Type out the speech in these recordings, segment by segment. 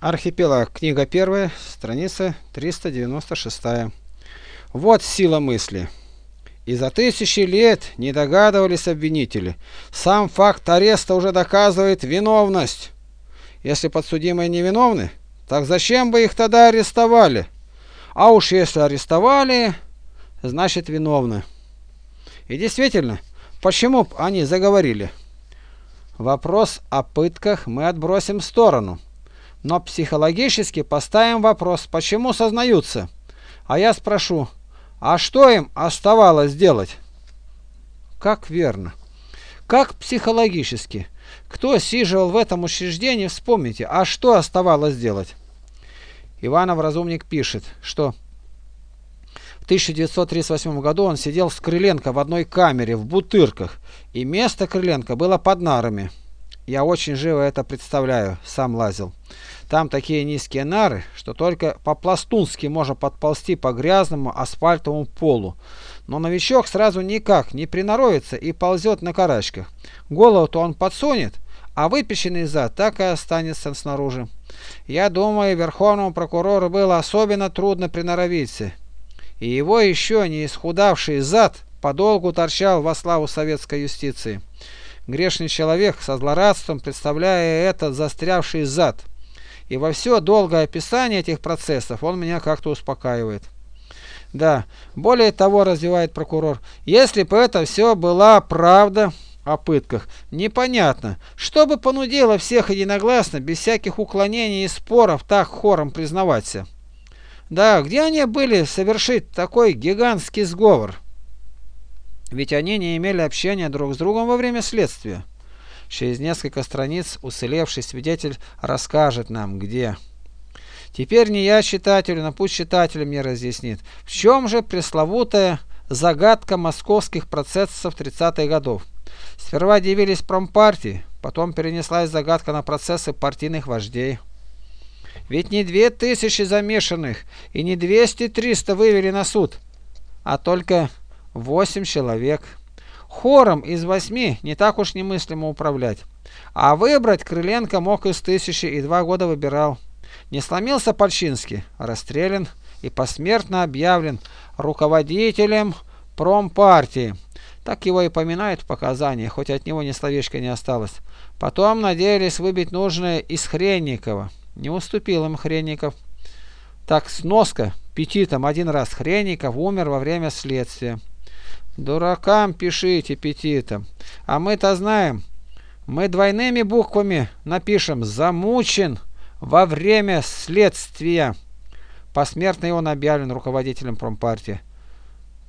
Архипелаг. Книга первая, страница 396. Вот сила мысли. И за тысячи лет не догадывались обвинители. Сам факт ареста уже доказывает виновность. Если подсудимые невиновны, так зачем бы их тогда арестовали? А уж если арестовали, значит виновны. И действительно, почему они заговорили? Вопрос о пытках мы отбросим в сторону. Но психологически поставим вопрос, почему сознаются? А я спрошу, а что им оставалось делать? Как верно? Как психологически? Кто сиживал в этом учреждении, вспомните, а что оставалось делать? Иванов Разумник пишет, что в 1938 году он сидел с Крыленко в одной камере в Бутырках, и место Крыленко было под нарами. Я очень живо это представляю, сам лазил. Там такие низкие нары, что только по-пластунски можно подползти по грязному асфальтовому полу. Но новичок сразу никак не приноровится и ползет на карачках. Голову-то он подсунет, а выпеченный зад так и останется снаружи. Я думаю, верховному прокурору было особенно трудно приноровиться. И его еще не исхудавший зад подолгу торчал во славу советской юстиции грешный человек со злорадством, представляя этот застрявший зад. И во все долгое описание этих процессов он меня как-то успокаивает. Да, более того, развивает прокурор, если бы это все была правда о пытках, непонятно, что бы понудило всех единогласно, без всяких уклонений и споров, так хором признаваться. Да, где они были совершить такой гигантский сговор? Ведь они не имели общения друг с другом во время следствия. Через несколько страниц уцелевший свидетель расскажет нам, где. Теперь не я читателю, но пусть читатель мне разъяснит, в чем же пресловутая загадка московских процессов 30-х годов. Сперва дивились промпартии, потом перенеслась загадка на процессы партийных вождей. Ведь не две тысячи замешанных и не 200-300 вывели на суд, а только Восемь человек. Хором из восьми не так уж немыслимо управлять. А выбрать Крыленко мог из тысячи и два года выбирал. Не сломился Пальчинский, расстрелян и посмертно объявлен руководителем промпартии. Так его и поминают в показаниях, хоть от него ни словечка не осталось. Потом надеялись выбить нужное из Хренникова. Не уступил им Хренников. Так сноска петитом один раз Хренников умер во время следствия. Дуракам пишите петитом. А мы-то знаем. Мы двойными буквами напишем «замучен во время следствия». Посмертно он объявлен руководителем промпартии.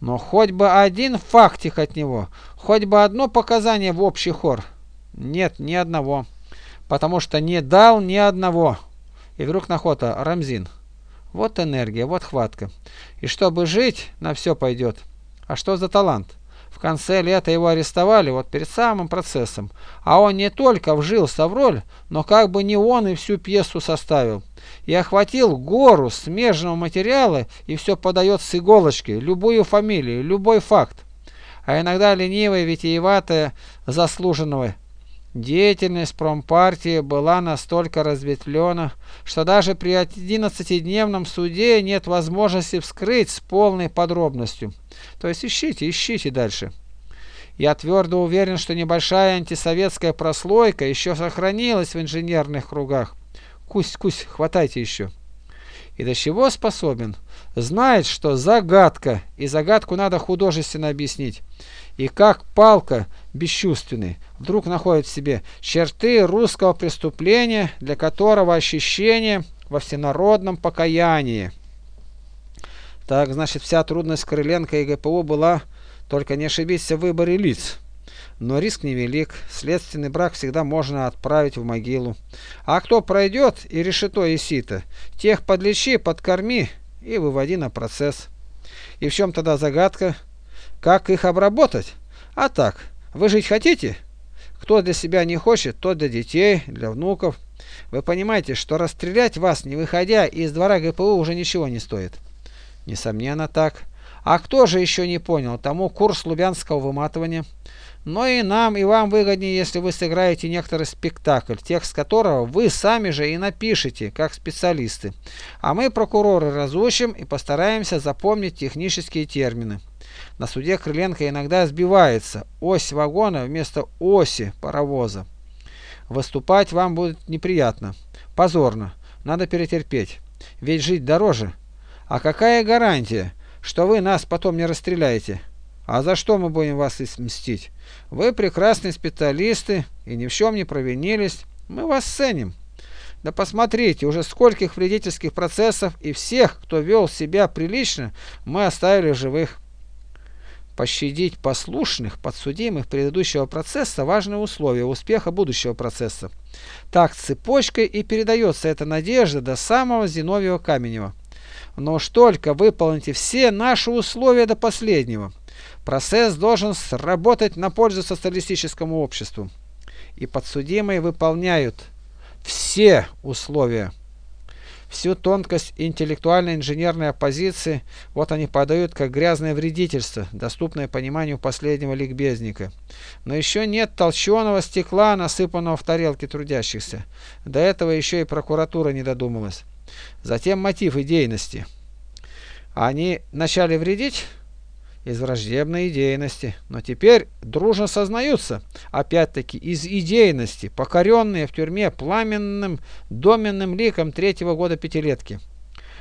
Но хоть бы один фактик от него, хоть бы одно показание в общий хор. Нет, ни одного. Потому что не дал ни одного. И вдруг находа Рамзин. Вот энергия, вот хватка. И чтобы жить, на все пойдет. А что за талант? В конце лета его арестовали, вот перед самым процессом. А он не только вжился в роль, но как бы не он и всю пьесу составил. И охватил гору смежного материала, и все подает с иголочки, любую фамилию, любой факт. А иногда ленивая, витиеватая, заслуженного Деятельность промпартии была настолько разветвлена, что даже при 11-дневном суде нет возможности вскрыть с полной подробностью. То есть ищите, ищите дальше. Я твердо уверен, что небольшая антисоветская прослойка еще сохранилась в инженерных кругах. Кусь-кусь, хватайте еще. И до чего способен? Знает, что загадка, и загадку надо художественно объяснить и как палка бесчувственный вдруг находит в себе черты русского преступления, для которого ощущение во всенародном покаянии. Так, значит, вся трудность Крыленко и ГПУ была только не ошибиться в выборе лиц. Но риск невелик, следственный брак всегда можно отправить в могилу. А кто пройдет и решето и сито, тех подлечи, подкорми и выводи на процесс. И в чем тогда загадка? Как их обработать? А так, вы жить хотите? Кто для себя не хочет, тот для детей, для внуков. Вы понимаете, что расстрелять вас, не выходя из двора ГПУ, уже ничего не стоит. Несомненно так. А кто же еще не понял, тому курс лубянского выматывания. но и нам, и вам выгоднее, если вы сыграете некоторый спектакль, текст которого вы сами же и напишете, как специалисты. А мы, прокуроры, разучим и постараемся запомнить технические термины. На суде Крыленко иногда сбивается ось вагона вместо оси паровоза. Выступать вам будет неприятно, позорно, надо перетерпеть, ведь жить дороже. А какая гарантия, что вы нас потом не расстреляете? А за что мы будем вас мстить? Вы прекрасные специалисты и ни в чем не провинились. Мы вас ценим. Да посмотрите, уже скольких вредительских процессов и всех, кто вел себя прилично, мы оставили живых. Пощадить послушных подсудимых предыдущего процесса – важное условие успеха будущего процесса. Так цепочкой и передается эта надежда до самого Зиновьева Каменева. Но уж только выполните все наши условия до последнего – Процесс должен сработать на пользу социалистическому обществу. И подсудимые выполняют все условия. Всю тонкость интеллектуальной инженерной оппозиции вот они подают как грязное вредительство, доступное пониманию последнего ликбезника. Но еще нет толченого стекла, насыпанного в тарелки трудящихся. До этого еще и прокуратура не додумалась. Затем мотив идейности. Они начали вредить? Из враждебной идейности, но теперь дружно сознаются, опять-таки из идейности, покоренные в тюрьме пламенным доменным ликом третьего года пятилетки.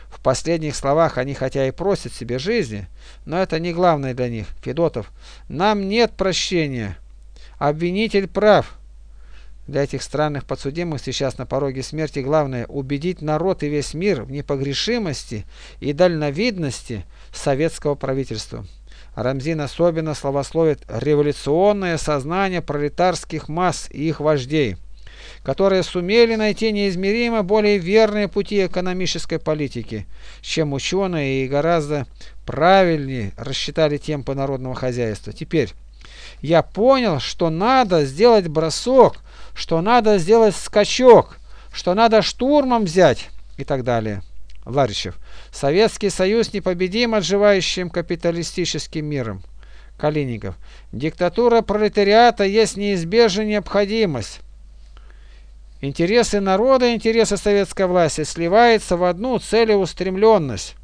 В последних словах они хотя и просят себе жизни, но это не главное для них. Федотов, нам нет прощения. Обвинитель прав. Для этих странных подсудимых сейчас на пороге смерти главное убедить народ и весь мир в непогрешимости и дальновидности советского правительства. Рамзин особенно славословит революционное сознание пролетарских масс и их вождей, которые сумели найти неизмеримо более верные пути экономической политики, чем ученые и гораздо правильнее рассчитали темпы народного хозяйства. Теперь я понял, что надо сделать бросок, что надо сделать скачок, что надо штурмом взять и так далее. Ларичев. Советский Союз непобедим отживающим капиталистическим миром. Калиников. Диктатура пролетариата есть неизбежная необходимость. Интересы народа интересы советской власти сливаются в одну целеустремленность.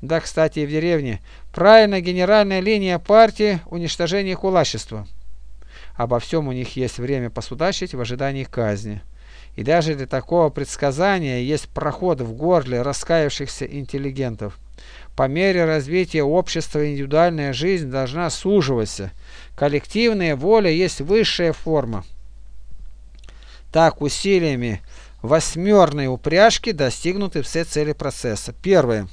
Да, кстати, и в деревне. Правильно генеральная линия партии – уничтожение кулачества. Обо всем у них есть время посудачить в ожидании казни. И даже для такого предсказания есть проход в горле раскаявшихся интеллигентов. По мере развития общества индивидуальная жизнь должна суживаться. Коллективная воля есть высшая форма. Так усилиями восьмерной упряжки достигнуты все цели процесса. Первое.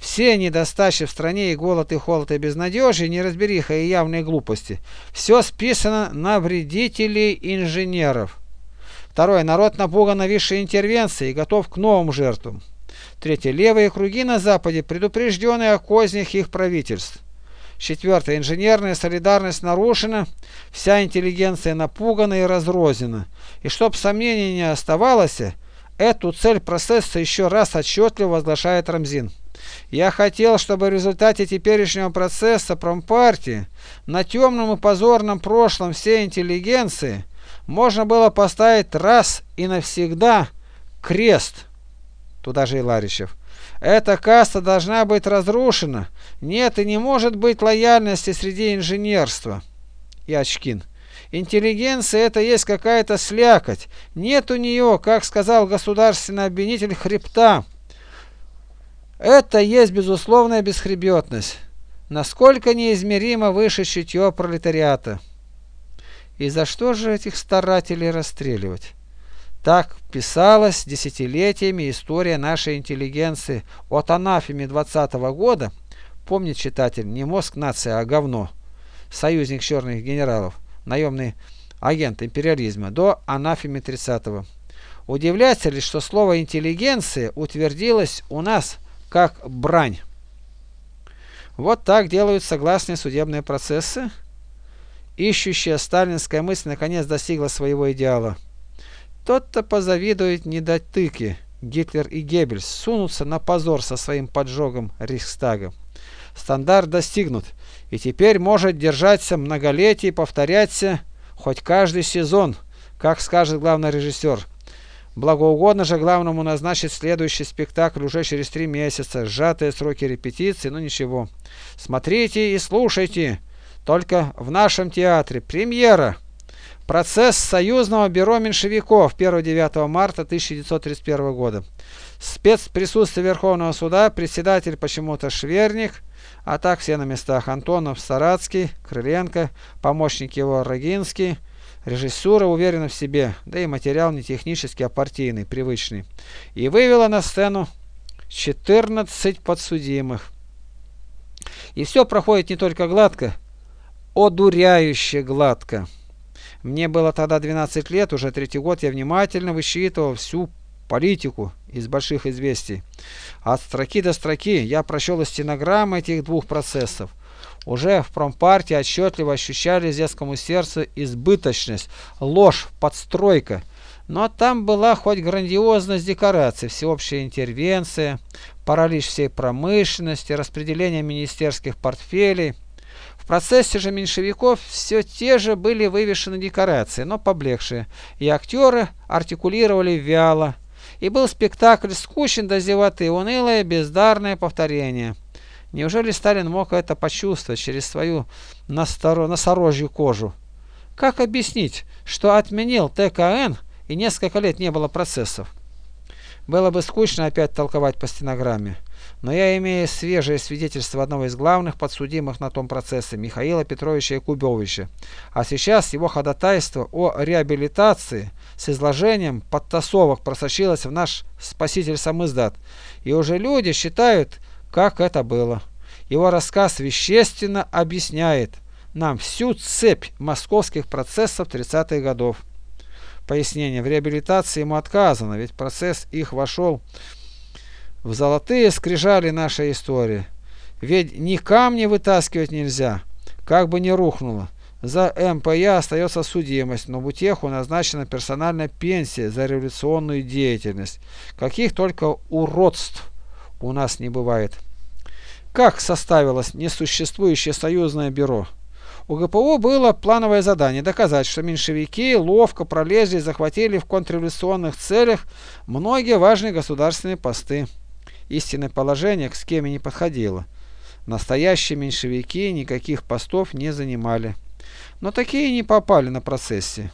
Все недостачи в стране и голод, и холод, и безнадежие, неразбериха и явные глупости. Все списано на вредителей инженеров. Второе. Народ напуган нависшей интервенцией и готов к новым жертвам. Третье. Левые круги на Западе предупреждены о кознях их правительств. Четвертое. Инженерная солидарность нарушена, вся интеллигенция напугана и разрознена. И чтоб сомнений не оставалось, эту цель процесса еще раз отчетливо возглашает Рамзин. Я хотел, чтобы в результате теперешнего процесса промпартии на темном и позорном прошлом всей интеллигенции можно было поставить раз и навсегда крест. Туда же и Ларищев. Эта каста должна быть разрушена. Нет и не может быть лояльности среди инженерства. И Очкин. Интеллигенция это есть какая-то слякоть. Нет у нее, как сказал государственный обвинитель, хребта. Это есть безусловная бесхребетность. Насколько неизмеримо выше чутье пролетариата. И за что же этих старателей расстреливать? Так писалась десятилетиями история нашей интеллигенции от анафеме 20 -го года. Помнит читатель, не мозг нации, а говно. Союзник черных генералов, наемный агент империализма, до анафемы 30-го. Удивляется ли, что слово «интеллигенция» утвердилось у нас как брань? Вот так делают согласные судебные процессы. Ищущая сталинская мысль наконец достигла своего идеала. Тот-то позавидует недотыки. Гитлер и Геббельс сунутся на позор со своим поджогом Рейхстага. стандарт достигнут, и теперь может держаться многолетие и повторяться хоть каждый сезон, как скажет главный режиссер. Благоугодно же главному назначить следующий спектакль уже через три месяца, сжатые сроки репетиции, но ничего. Смотрите и слушайте, только в нашем театре премьера. Процесс Союзного бюро меньшевиков 1-9 марта 1931 года. Спецприсутствие Верховного суда, председатель почему-то Шверник, а так все на местах Антонов, Саратский, Крыленко, помощник его Рогинский, режиссура уверена в себе, да и материал не технический, а партийный, привычный. И вывела на сцену 14 подсудимых. И все проходит не только гладко, одуряюще гладко. Мне было тогда 12 лет, уже третий год я внимательно высчитывал всю политику из больших известий. От строки до строки я прочел стенограммы этих двух процессов. Уже в промпартии отчетливо ощущали детскому сердцу избыточность, ложь, подстройка. Но там была хоть грандиозность декораций, всеобщая интервенция, паралич всей промышленности, распределение министерских портфелей – в процессе же меньшевиков все те же были вывешены декорации, но поблекшие, и актеры артикулировали вяло. И был спектакль скучен до зевоты, унылое, бездарное повторение. Неужели Сталин мог это почувствовать через свою носорожью кожу? Как объяснить, что отменил ТКН и несколько лет не было процессов? Было бы скучно опять толковать по стенограмме. Но я имею свежее свидетельство одного из главных подсудимых на том процессе, Михаила Петровича Якубовича. А сейчас его ходатайство о реабилитации с изложением подтасовок просочилось в наш спаситель самиздат. И уже люди считают, как это было. Его рассказ вещественно объясняет нам всю цепь московских процессов 30-х годов. Пояснение. В реабилитации ему отказано, ведь процесс их вошел в золотые скрижали нашей истории. Ведь ни камни вытаскивать нельзя, как бы ни рухнуло. За МПЯ остается судимость, но в утеху назначена персональная пенсия за революционную деятельность. Каких только уродств у нас не бывает. Как составилось несуществующее союзное бюро? У ГПУ было плановое задание доказать, что меньшевики ловко пролезли и захватили в контрреволюционных целях многие важные государственные посты истинное положение к схеме не подходило. Настоящие меньшевики никаких постов не занимали. Но такие не попали на процессе.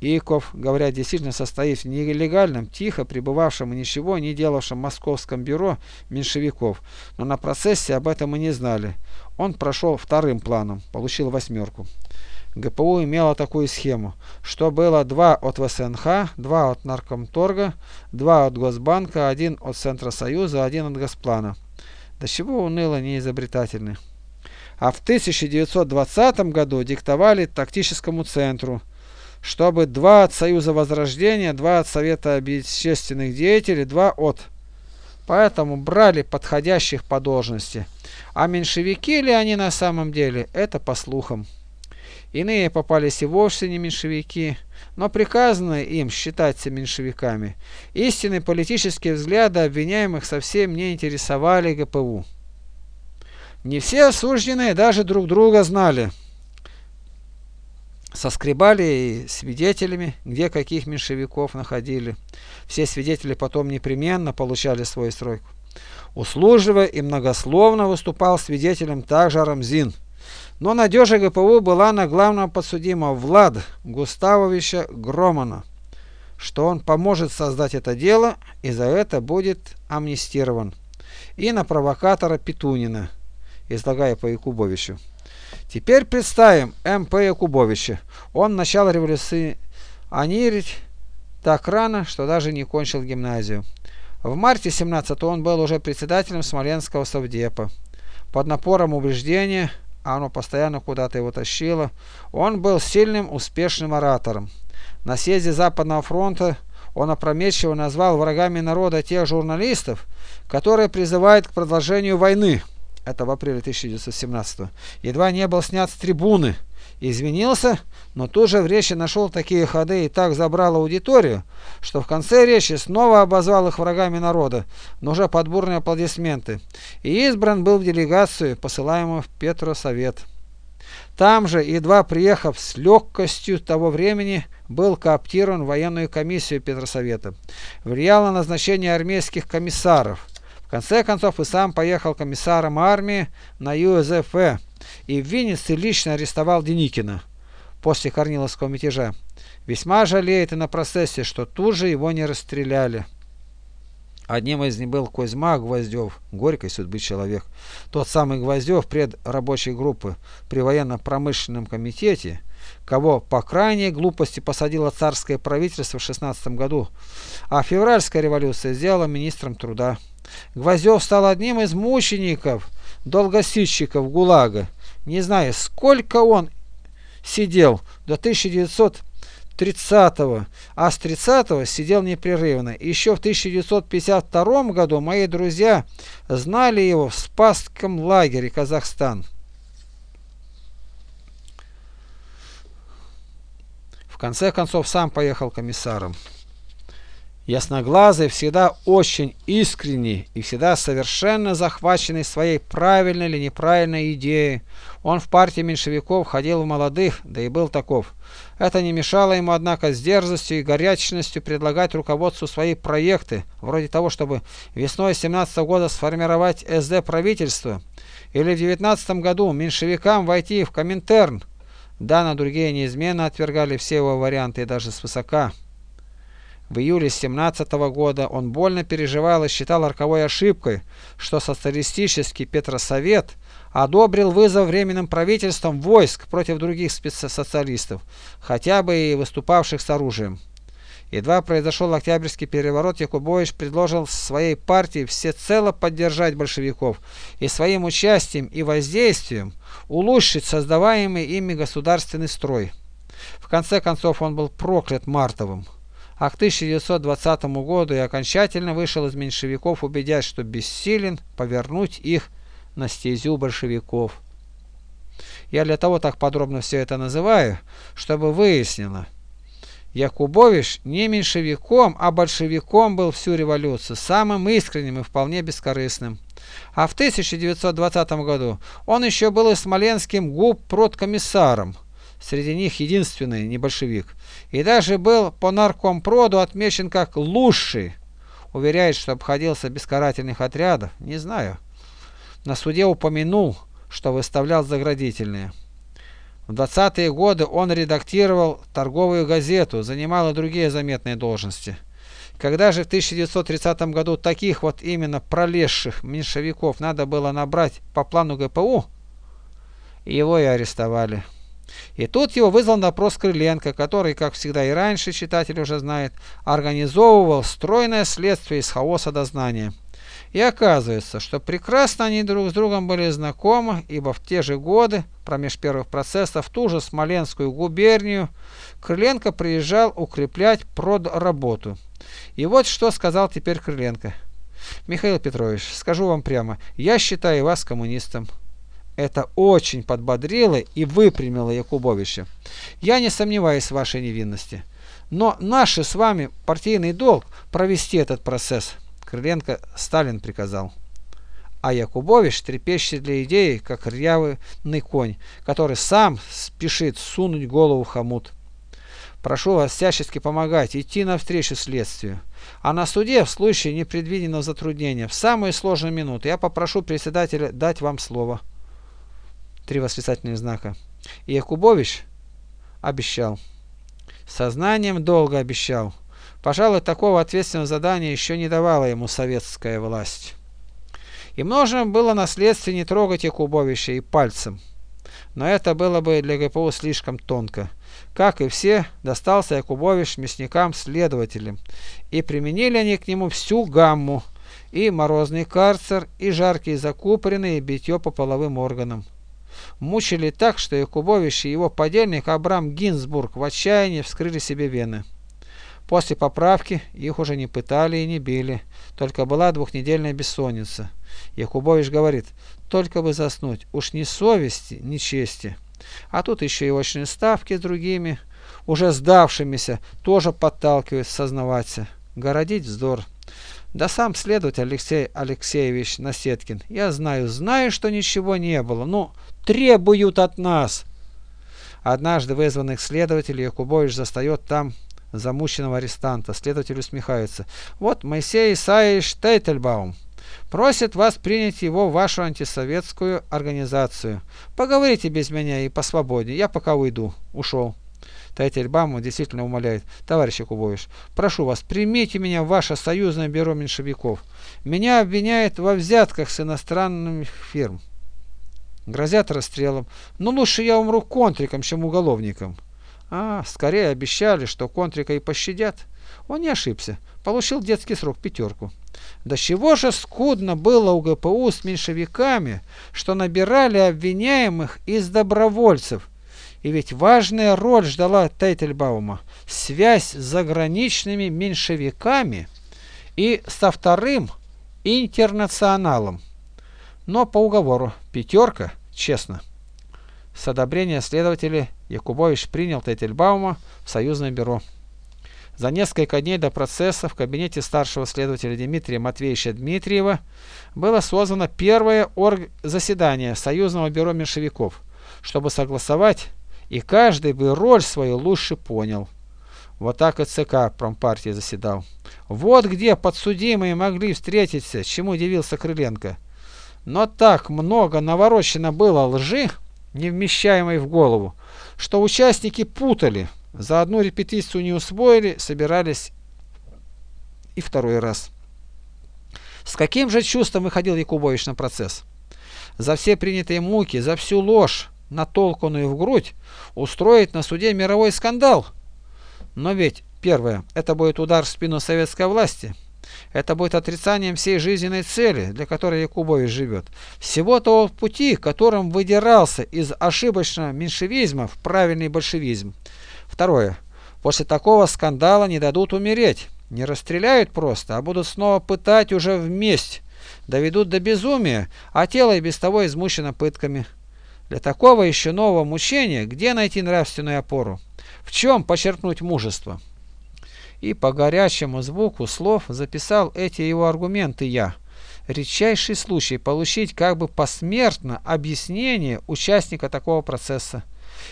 Иков, говоря, действительно состоит в нелегальном, тихо пребывавшем и ничего не делавшем московском бюро меньшевиков, но на процессе об этом и не знали. Он прошел вторым планом, получил восьмерку. ГПУ имела такую схему, что было два от ВСНХ, два от Наркомторга, два от Госбанка, один от Центра Союза, один от Госплана. До чего уныло неизобретательны. А в 1920 году диктовали тактическому центру, чтобы два от Союза Возрождения, два от Совета общественных деятелей, два от. Поэтому брали подходящих по должности. А меньшевики ли они на самом деле, это по слухам. Иные попались и вовсе не меньшевики, но приказано им считаться меньшевиками. Истинные политические взгляды обвиняемых совсем не интересовали ГПУ. Не все осужденные даже друг друга знали. Соскребали и свидетелями, где каких меньшевиков находили. Все свидетели потом непременно получали свой срок. Услужливо и многословно выступал свидетелем также Рамзин – но надежда ГПУ была на главного подсудимого Владимира Густавовича Громана, что он поможет создать это дело и за это будет амнистирован, и на провокатора Петунина, излагая по Якубовичу. Теперь представим М.П. Якубовича. Он начал революционировать так рано, что даже не кончил гимназию. В марте 17 он был уже председателем Смоленского совдепа. Под напором убеждения а оно постоянно куда-то его тащило. Он был сильным, успешным оратором. На съезде Западного фронта он опрометчиво назвал врагами народа тех журналистов, которые призывают к продолжению войны. Это в апреле 1917 Едва не был снят с трибуны Извинился, но тут же в речи нашел такие ходы и так забрал аудиторию, что в конце речи снова обозвал их врагами народа, но уже под бурные аплодисменты, и избран был в делегацию, посылаемую в Петросовет. Там же, едва приехав с легкостью того времени, был кооптирован в военную комиссию Петросовета. Влиял на назначение армейских комиссаров. В конце концов и сам поехал комиссаром армии на ЮЗФ и в Виннице лично арестовал Деникина после Корниловского мятежа. Весьма жалеет и на процессе, что тут же его не расстреляли. Одним из них был Кузьма Гвоздев, горький судьбы человек. Тот самый Гвоздев, пред рабочей группы при военно-промышленном комитете, кого по крайней глупости посадило царское правительство в 16 году, а февральская революция сделала министром труда. Гвоздев стал одним из мучеников, долгосидчиков ГУЛАГа. Не знаю, сколько он сидел до 1930-го, а с 30-го сидел непрерывно. Еще в 1952 году мои друзья знали его в Спасском лагере Казахстан. В конце концов сам поехал комиссаром. Ясноглазый всегда очень искренний и всегда совершенно захваченный своей правильной или неправильной идеей. Он в партии меньшевиков ходил в молодых, да и был таков. Это не мешало ему, однако, с дерзостью и горячностью предлагать руководству свои проекты, вроде того, чтобы весной 17 года сформировать СД-правительство, или в 19 году меньшевикам войти в Коминтерн. Да, на другие неизменно отвергали все его варианты, и даже свысока. В июле 17 года он больно переживал и считал роковой ошибкой, что социалистический Петросовет одобрил вызов временным правительством войск против других спецсоциалистов, хотя бы и выступавших с оружием. Едва произошел Октябрьский переворот, Якубович предложил своей партии всецело поддержать большевиков и своим участием и воздействием улучшить создаваемый ими государственный строй. В конце концов он был проклят Мартовым а к 1920 году и окончательно вышел из меньшевиков, убедясь, что бессилен повернуть их на стезю большевиков. Я для того так подробно все это называю, чтобы выяснило. Якубович не меньшевиком, а большевиком был всю революцию, самым искренним и вполне бескорыстным. А в 1920 году он еще был и смоленским губ продкомиссаром среди них единственный не большевик, и даже был по наркомпроду отмечен как лучший. Уверяет, что обходился без карательных отрядов, не знаю. На суде упомянул, что выставлял заградительные. В 20-е годы он редактировал торговую газету, занимал и другие заметные должности. Когда же в 1930 году таких вот именно пролезших меньшевиков надо было набрать по плану ГПУ, его и арестовали. И тут его вызвал на допрос Крыленко, который, как всегда и раньше, читатель уже знает, организовывал стройное следствие из хаоса до знания. И оказывается, что прекрасно они друг с другом были знакомы, ибо в те же годы, промеж первых процессов, в ту же Смоленскую губернию, Крыленко приезжал укреплять продработу. И вот что сказал теперь Крыленко. «Михаил Петрович, скажу вам прямо, я считаю вас коммунистом». Это очень подбодрило и выпрямило Якубовича. Я не сомневаюсь в вашей невинности. Но наш с вами партийный долг провести этот процесс. Крыленко Сталин приказал. А Якубович трепещет для идеи, как рьявый конь, который сам спешит сунуть голову в хомут. Прошу вас всячески помогать, идти навстречу следствию. А на суде, в случае непредвиденного затруднения, в самые сложные минуты, я попрошу председателя дать вам слово три восклицательных знака. И Якубович обещал. Сознанием долго обещал. Пожалуй, такого ответственного задания еще не давала ему советская власть. И можно было на следствии не трогать Якубовича и пальцем. Но это было бы для ГПУ слишком тонко. Как и все, достался Якубович мясникам-следователям, и применили они к нему всю гамму, и морозный карцер, и жаркие закупорены, и битье по половым органам мучили так, что Якубович и его подельник Абрам Гинзбург в отчаянии вскрыли себе вены. После поправки их уже не пытали и не били, только была двухнедельная бессонница. Якубович говорит, только бы заснуть, уж ни совести, ни чести. А тут еще и очные ставки с другими, уже сдавшимися, тоже подталкивают сознаваться. Городить вздор. Да сам следователь Алексей Алексеевич Насеткин. Я знаю, знаю, что ничего не было. Ну, требуют от нас. Однажды вызванных следователей Якубович застает там замученного арестанта. Следователь усмехается. Вот Моисей Исаевич Тейтельбаум. Просит вас принять его в вашу антисоветскую организацию. Поговорите без меня и по свободе. Я пока уйду. Ушел. Тайтельбаум действительно умоляет. Товарищ Якубович, прошу вас, примите меня в ваше союзное бюро меньшевиков. Меня обвиняют во взятках с иностранных фирм. Грозят расстрелом. Но ну, лучше я умру контриком, чем уголовником. А, скорее обещали, что контрика и пощадят. Он не ошибся. Получил детский срок пятерку. До чего же скудно было у ГПУ с меньшевиками, что набирали обвиняемых из добровольцев. И ведь важная роль ждала Тейтельбаума – связь с заграничными меньшевиками и со вторым интернационалом. Но по уговору пятерка, честно. С одобрения следователя Якубович принял Тейтельбаума в союзное бюро. За несколько дней до процесса в кабинете старшего следователя Дмитрия Матвеевича Дмитриева было созвано первое орг заседание Союзного бюро меньшевиков, чтобы согласовать, и каждый бы роль свою лучше понял. Вот так и ЦК промпартии заседал. Вот где подсудимые могли встретиться, чему удивился Крыленко. Но так много наворочено было лжи, не вмещаемой в голову, что участники путали, за одну репетицию не усвоили, собирались и второй раз. С каким же чувством выходил Якубович на процесс? За все принятые муки, за всю ложь, натолканную в грудь, устроить на суде мировой скандал. Но ведь, первое, это будет удар в спину советской власти – это будет отрицанием всей жизненной цели, для которой Якубович живет. Всего того пути, которым выдирался из ошибочного меньшевизма в правильный большевизм. Второе. После такого скандала не дадут умереть. Не расстреляют просто, а будут снова пытать уже вместе. Доведут до безумия, а тело и без того измучено пытками. Для такого еще нового мучения где найти нравственную опору? В чем почерпнуть мужество? И по горячему звуку слов записал эти его аргументы я. Редчайший случай получить как бы посмертно объяснение участника такого процесса.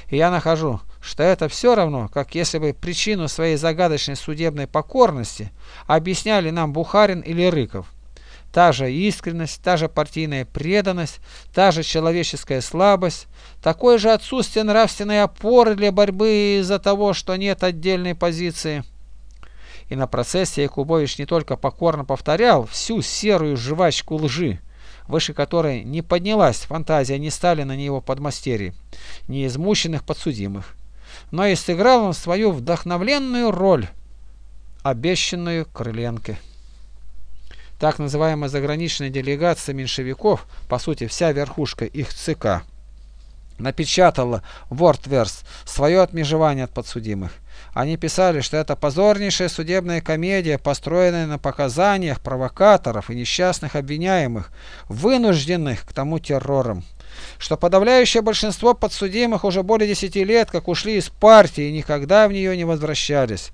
И я нахожу, что это все равно, как если бы причину своей загадочной судебной покорности объясняли нам Бухарин или Рыков. Та же искренность, та же партийная преданность, та же человеческая слабость, такое же отсутствие нравственной опоры для борьбы из-за того, что нет отдельной позиции – и на процессе Якубович не только покорно повторял всю серую жвачку лжи, выше которой не поднялась фантазия ни Сталина, ни его подмастерий, ни измученных подсудимых, но и сыграл он свою вдохновленную роль, обещанную Крыленко. Так называемая заграничная делегация меньшевиков, по сути вся верхушка их ЦК, напечатала Вортверс свое отмежевание от подсудимых. Они писали, что это позорнейшая судебная комедия, построенная на показаниях провокаторов и несчастных обвиняемых, вынужденных к тому террором. Что подавляющее большинство подсудимых уже более десяти лет как ушли из партии и никогда в нее не возвращались.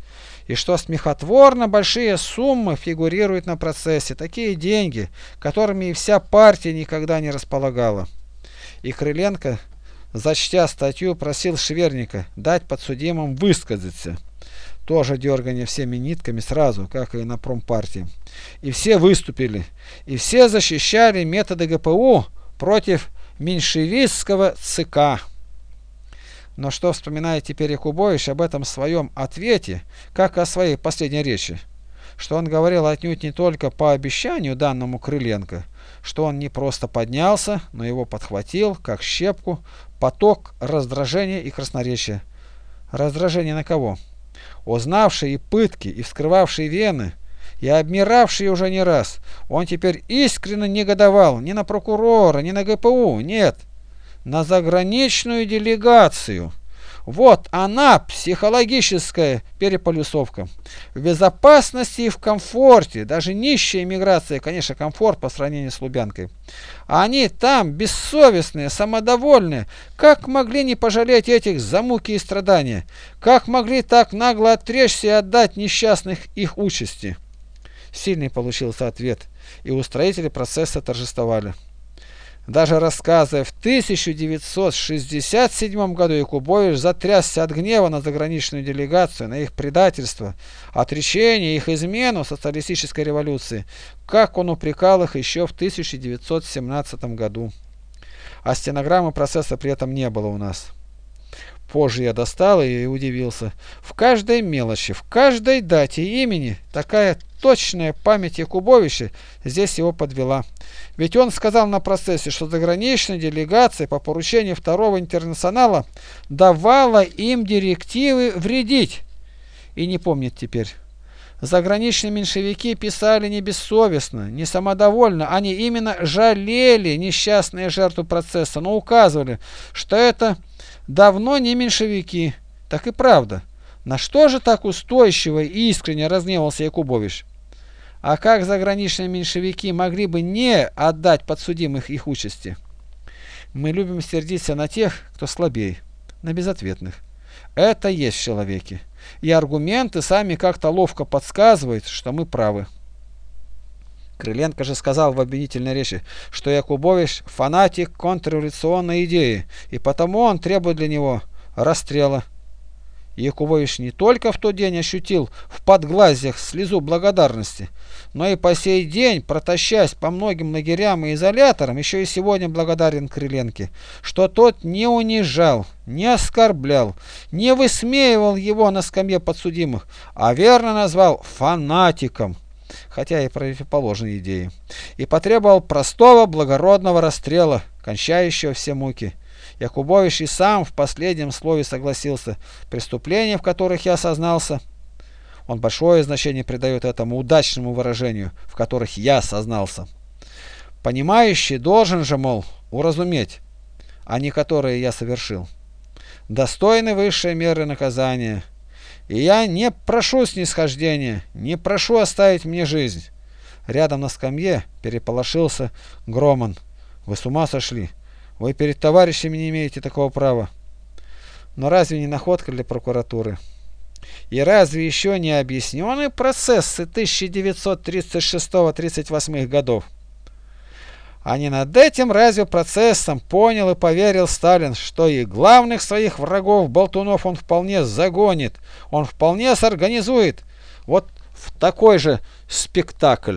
И что смехотворно большие суммы фигурируют на процессе, такие деньги, которыми и вся партия никогда не располагала. И Крыленко зачтя статью, просил Шверника дать подсудимым высказаться. Тоже дергание всеми нитками сразу, как и на промпартии. И все выступили. И все защищали методы ГПУ против меньшевистского ЦК. Но что вспоминает теперь Якубович об этом своем ответе, как о своей последней речи? Что он говорил отнюдь не только по обещанию данному Крыленко, что он не просто поднялся, но его подхватил, как щепку, поток раздражения и красноречия. Раздражение на кого? Узнавший и пытки, и вскрывавший вены, и обмиравший уже не раз, он теперь искренне негодовал ни на прокурора, ни на ГПУ, нет, на заграничную делегацию. Вот она, психологическая переполюсовка. В безопасности и в комфорте, даже нищая иммиграция, конечно, комфорт по сравнению с Лубянкой. Они там бессовестные, самодовольные. Как могли не пожалеть этих за муки и страдания? Как могли так нагло отречься и отдать несчастных их участи? Сильный получился ответ, и устроители процесса торжествовали. Даже рассказывая в 1967 году Якубович затрясся от гнева на заграничную делегацию, на их предательство, отречение, их измену социалистической революции, как он упрекал их еще в 1917 году. А стенограммы процесса при этом не было у нас. Позже я достал ее и удивился. В каждой мелочи, в каждой дате имени такая точная память Якубовича здесь его подвела. Ведь он сказал на процессе, что заграничная делегация по поручению второго интернационала давала им директивы вредить. И не помнит теперь. Заграничные меньшевики писали не бессовестно, не самодовольно, они именно жалели несчастные жертву процесса, но указывали, что это давно не меньшевики. Так и правда. На что же так устойчиво и искренне разневался Якубович? А как заграничные меньшевики могли бы не отдать подсудимых их участи? Мы любим сердиться на тех, кто слабее, на безответных. Это есть в человеке. И аргументы сами как-то ловко подсказывают, что мы правы. Крыленко же сказал в обвинительной речи, что Якубович фанатик контрреволюционной идеи, и потому он требует для него расстрела. Якубович не только в тот день ощутил в подглазьях слезу благодарности, но и по сей день, протащась по многим лагерям и изоляторам, еще и сегодня благодарен Крыленке, что тот не унижал, не оскорблял, не высмеивал его на скамье подсудимых, а верно назвал фанатиком хотя и противоположной идеи, и потребовал простого благородного расстрела, кончающего все муки. Якубович и сам в последнем слове согласился. Преступления, в которых я сознался, он большое значение придает этому удачному выражению, в которых я сознался. Понимающий должен же, мол, уразуметь, а не которые я совершил. Достойны высшей меры наказания. И я не прошу снисхождения, не прошу оставить мне жизнь. Рядом на скамье переполошился Громан. Вы с ума сошли? Вы перед товарищами не имеете такого права. Но разве не находка для прокуратуры? И разве еще не объяснены процессы 1936-38 годов? А не над этим разве процессом понял и поверил Сталин, что и главных своих врагов, болтунов, он вполне загонит, он вполне сорганизует вот в такой же спектакль.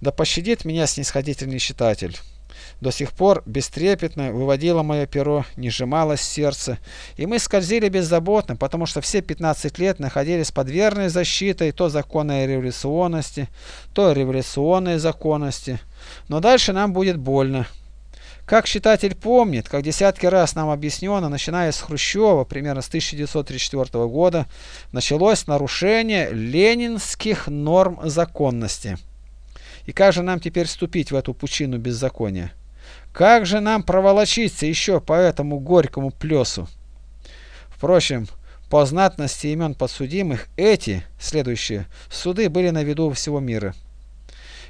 Да пощадит меня снисходительный читатель до сих пор бестрепетно выводило мое перо, не сжималось сердце, и мы скользили беззаботно, потому что все 15 лет находились под верной защитой то законной революционности, то революционной законности. Но дальше нам будет больно. Как читатель помнит, как десятки раз нам объяснено, начиная с Хрущева, примерно с 1934 года, началось нарушение ленинских норм законности. И как же нам теперь вступить в эту пучину беззакония? Как же нам проволочиться еще по этому горькому плесу? Впрочем, по знатности имен подсудимых эти, следующие, суды были на виду всего мира.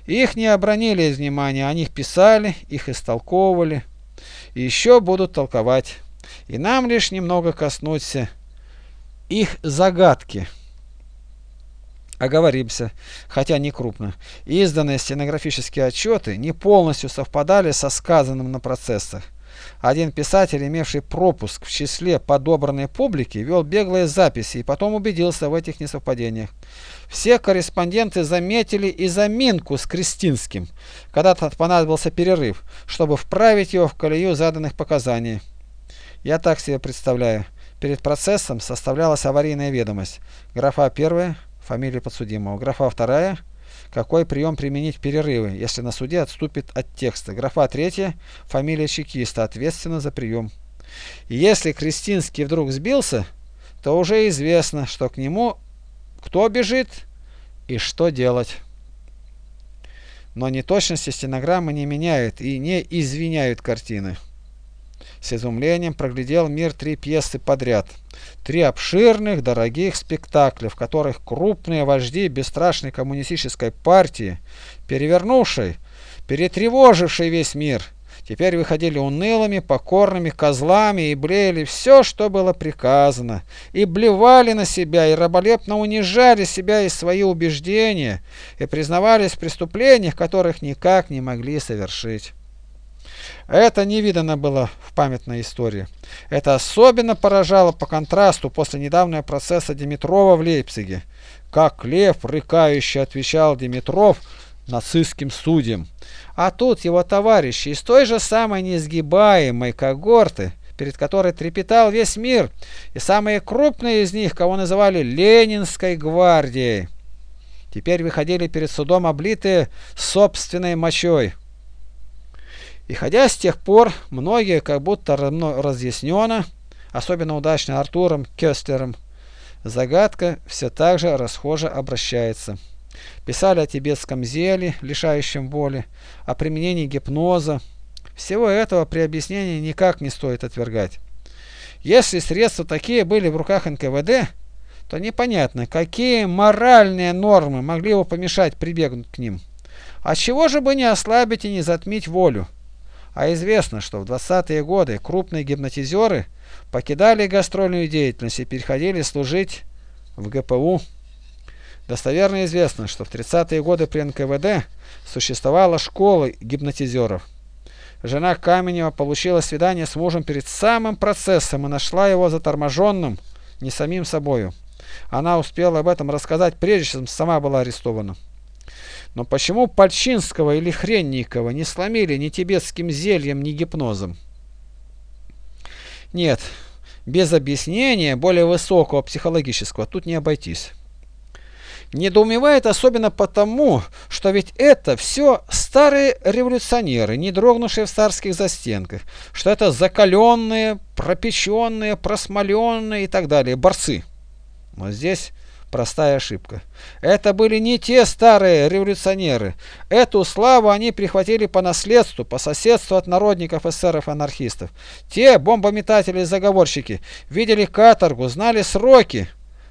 Их не обронили из внимания, о них писали, их истолковывали, и еще будут толковать. И нам лишь немного коснуться их загадки. Оговоримся, хотя не крупно. Изданные стенографические отчеты не полностью совпадали со сказанным на процессах. Один писатель, имевший пропуск в числе подобранной публики, вел беглые записи и потом убедился в этих несовпадениях. Все корреспонденты заметили и заминку с Кристинским, когда-то понадобился перерыв, чтобы вправить его в колею заданных показаний. Я так себе представляю. Перед процессом составлялась аварийная ведомость. Графа первая, фамилия подсудимого. Графа вторая. Какой прием применить перерывы, если на суде отступит от текста. Графа третья. Фамилия чекиста, ответственно за прием. Если Кристинский вдруг сбился, то уже известно, что к нему кто бежит и что делать. Но неточности стенограммы не меняют и не извиняют картины. С изумлением проглядел мир три пьесы подряд. Три обширных, дорогих спектакля, в которых крупные вожди бесстрашной коммунистической партии, перевернувшей, перетревожившей весь мир, теперь выходили унылыми, покорными козлами и блеяли все, что было приказано, и блевали на себя, и раболепно унижали себя и свои убеждения, и признавались в преступлениях, которых никак не могли совершить. Это не видано было в памятной истории. Это особенно поражало по контрасту после недавнего процесса Димитрова в Лейпциге. Как лев, рыкающий, отвечал Димитров нацистским судьям. А тут его товарищи из той же самой несгибаемой когорты, перед которой трепетал весь мир, и самые крупные из них, кого называли Ленинской гвардией, теперь выходили перед судом облитые собственной мочой. И ходя с тех пор, многие как будто разъяснено, особенно удачно Артуром Кестлером, загадка все так же расхоже обращается. Писали о тибетском зеле, лишающем воли, о применении гипноза. Всего этого при объяснении никак не стоит отвергать. Если средства такие были в руках НКВД, то непонятно, какие моральные нормы могли его помешать прибегнуть к ним. А чего же бы не ослабить и не затмить волю? А известно, что в 20-е годы крупные гипнотизеры покидали гастрольную деятельность и переходили служить в ГПУ. Достоверно известно, что в 30-е годы при НКВД существовала школа гипнотизеров. Жена Каменева получила свидание с мужем перед самым процессом и нашла его заторможенным, не самим собою. Она успела об этом рассказать прежде, чем сама была арестована. Но почему Пальчинского или Хренникова не сломили ни тибетским зельем, ни гипнозом? Нет, без объяснения более высокого психологического тут не обойтись. Недоумевает особенно потому, что ведь это все старые революционеры, не дрогнувшие в царских застенках, что это закаленные, пропеченные, просмоленные и так далее борцы. Но здесь Простая ошибка. Это были не те старые революционеры. Эту славу они прихватили по наследству, по соседству от народников, эсеров, анархистов. Те бомбометатели и заговорщики видели каторгу, знали сроки,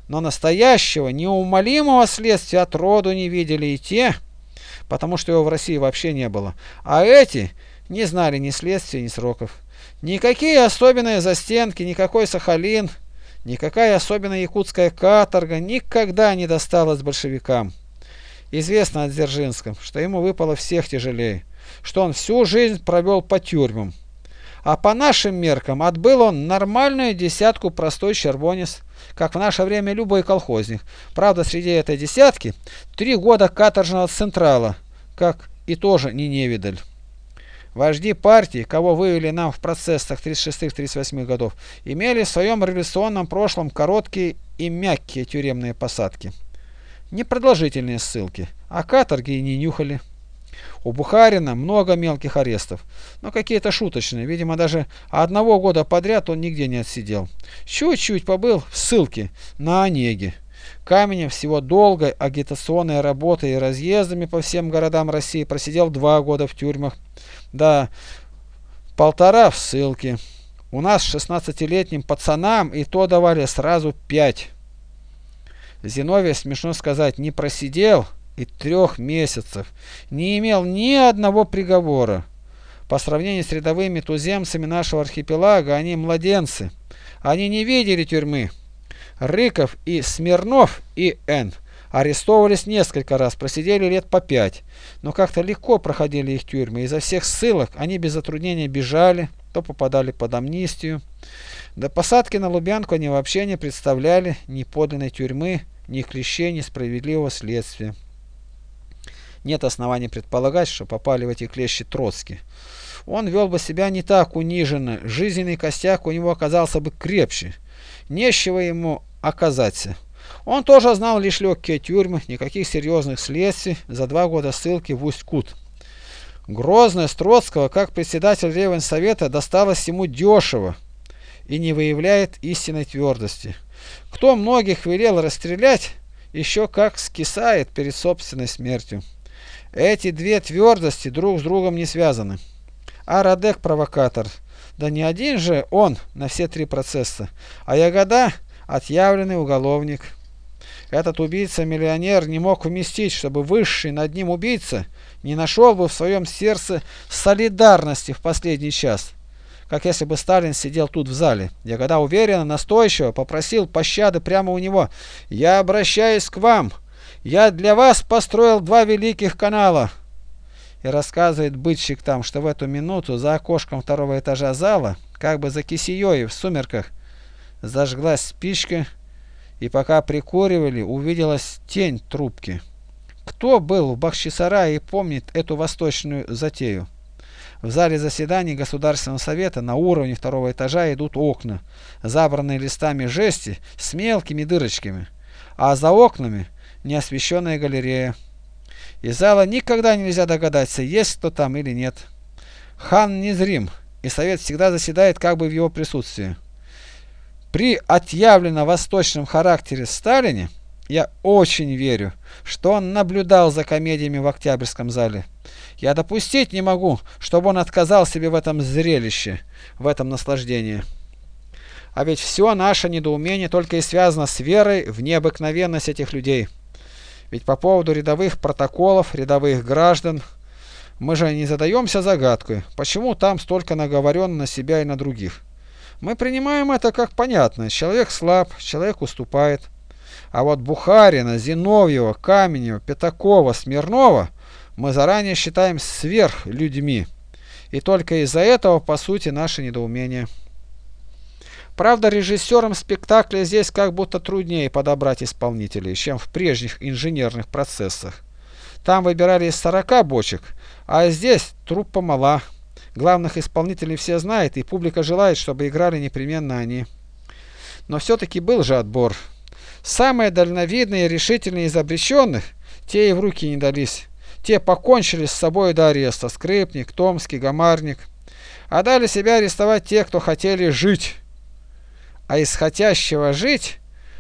но настоящего, неумолимого следствия от роду не видели и те, потому что его в России вообще не было. А эти не знали ни следствия, ни сроков. Никакие особенные застенки, никакой Сахалин – Никакая особенно якутская каторга никогда не досталась большевикам. Известно о Дзержинском, что ему выпало всех тяжелее, что он всю жизнь провел по тюрьмам. А по нашим меркам отбыл он нормальную десятку простой червонец, как в наше время любой колхозник. Правда, среди этой десятки три года каторжного централа, как и тоже не невидаль. Вожди партии, кого вывели нам в процессах 36-38 годов, имели в своем революционном прошлом короткие и мягкие тюремные посадки. Непродолжительные ссылки, а каторги и не нюхали. У Бухарина много мелких арестов, но какие-то шуточные, видимо, даже одного года подряд он нигде не отсидел. Чуть-чуть побыл в ссылке на Онеге. Каменев всего долгой агитационной работой и разъездами по всем городам России просидел два года в тюрьмах да полтора в ссылке. У нас шестнадцатилетним пацанам и то давали сразу пять. Зиновий, смешно сказать, не просидел и трех месяцев, не имел ни одного приговора. По сравнению с рядовыми туземцами нашего архипелага, они младенцы. Они не видели тюрьмы. Рыков и Смирнов и Н. Арестовывались несколько раз, просидели лет по пять, но как-то легко проходили их тюрьмы. Изо всех ссылок они без затруднения бежали, то попадали под амнистию. До посадки на Лубянку они вообще не представляли ни подлинной тюрьмы, ни клещей, ни справедливого следствия. Нет оснований предполагать, что попали в эти клещи Троцкий. Он вел бы себя не так униженно, жизненный костяк у него оказался бы крепче. Нечего ему оказаться. Он тоже знал лишь легкие тюрьмы, никаких серьезных следствий, за два года ссылки в Усть-Кут. Грозное Строцкого, как председатель Ревенсовета, досталось ему дешево и не выявляет истинной твердости. Кто многих велел расстрелять, еще как скисает перед собственной смертью. Эти две твердости друг с другом не связаны. А Радек провокатор. Да не один же он на все три процесса, а Ягода – отъявленный уголовник. Этот убийца-миллионер не мог вместить, чтобы высший над ним убийца не нашел бы в своем сердце солидарности в последний час. Как если бы Сталин сидел тут в зале. Я когда уверенно, настойчиво попросил пощады прямо у него. «Я обращаюсь к вам. Я для вас построил два великих канала». И рассказывает бытчик там, что в эту минуту за окошком второго этажа зала, как бы за кисеей в сумерках, зажглась спичка, и пока прикуривали, увиделась тень трубки. Кто был в Бахчисарае и помнит эту восточную затею? В зале заседаний Государственного совета на уровне второго этажа идут окна, забранные листами жести с мелкими дырочками, а за окнами неосвещенная галерея. Из зала никогда нельзя догадаться, есть кто там или нет. Хан незрим, и совет всегда заседает как бы в его присутствии. При отъявленно восточном характере Сталине я очень верю, что он наблюдал за комедиями в Октябрьском зале. Я допустить не могу, чтобы он отказал себе в этом зрелище, в этом наслаждении. А ведь все наше недоумение только и связано с верой в необыкновенность этих людей. Ведь по поводу рядовых протоколов, рядовых граждан, мы же не задаемся загадкой, почему там столько наговорено на себя и на других. Мы принимаем это как понятно. Человек слаб, человек уступает. А вот Бухарина, Зиновьева, Каменева, Пятакова, Смирнова мы заранее считаем сверхлюдьми. И только из-за этого, по сути, наше недоумение. Правда, режиссерам спектакля здесь как будто труднее подобрать исполнителей, чем в прежних инженерных процессах. Там выбирали из 40 бочек, а здесь труппа мала. Главных исполнителей все знают, и публика желает, чтобы играли непременно они. Но все-таки был же отбор. Самые дальновидные и решительные из обреченных, те и в руки не дались. Те покончили с собой до ареста. Скрипник, Томский, Гамарник. А дали себя арестовать те, кто хотели жить. А из хотящего жить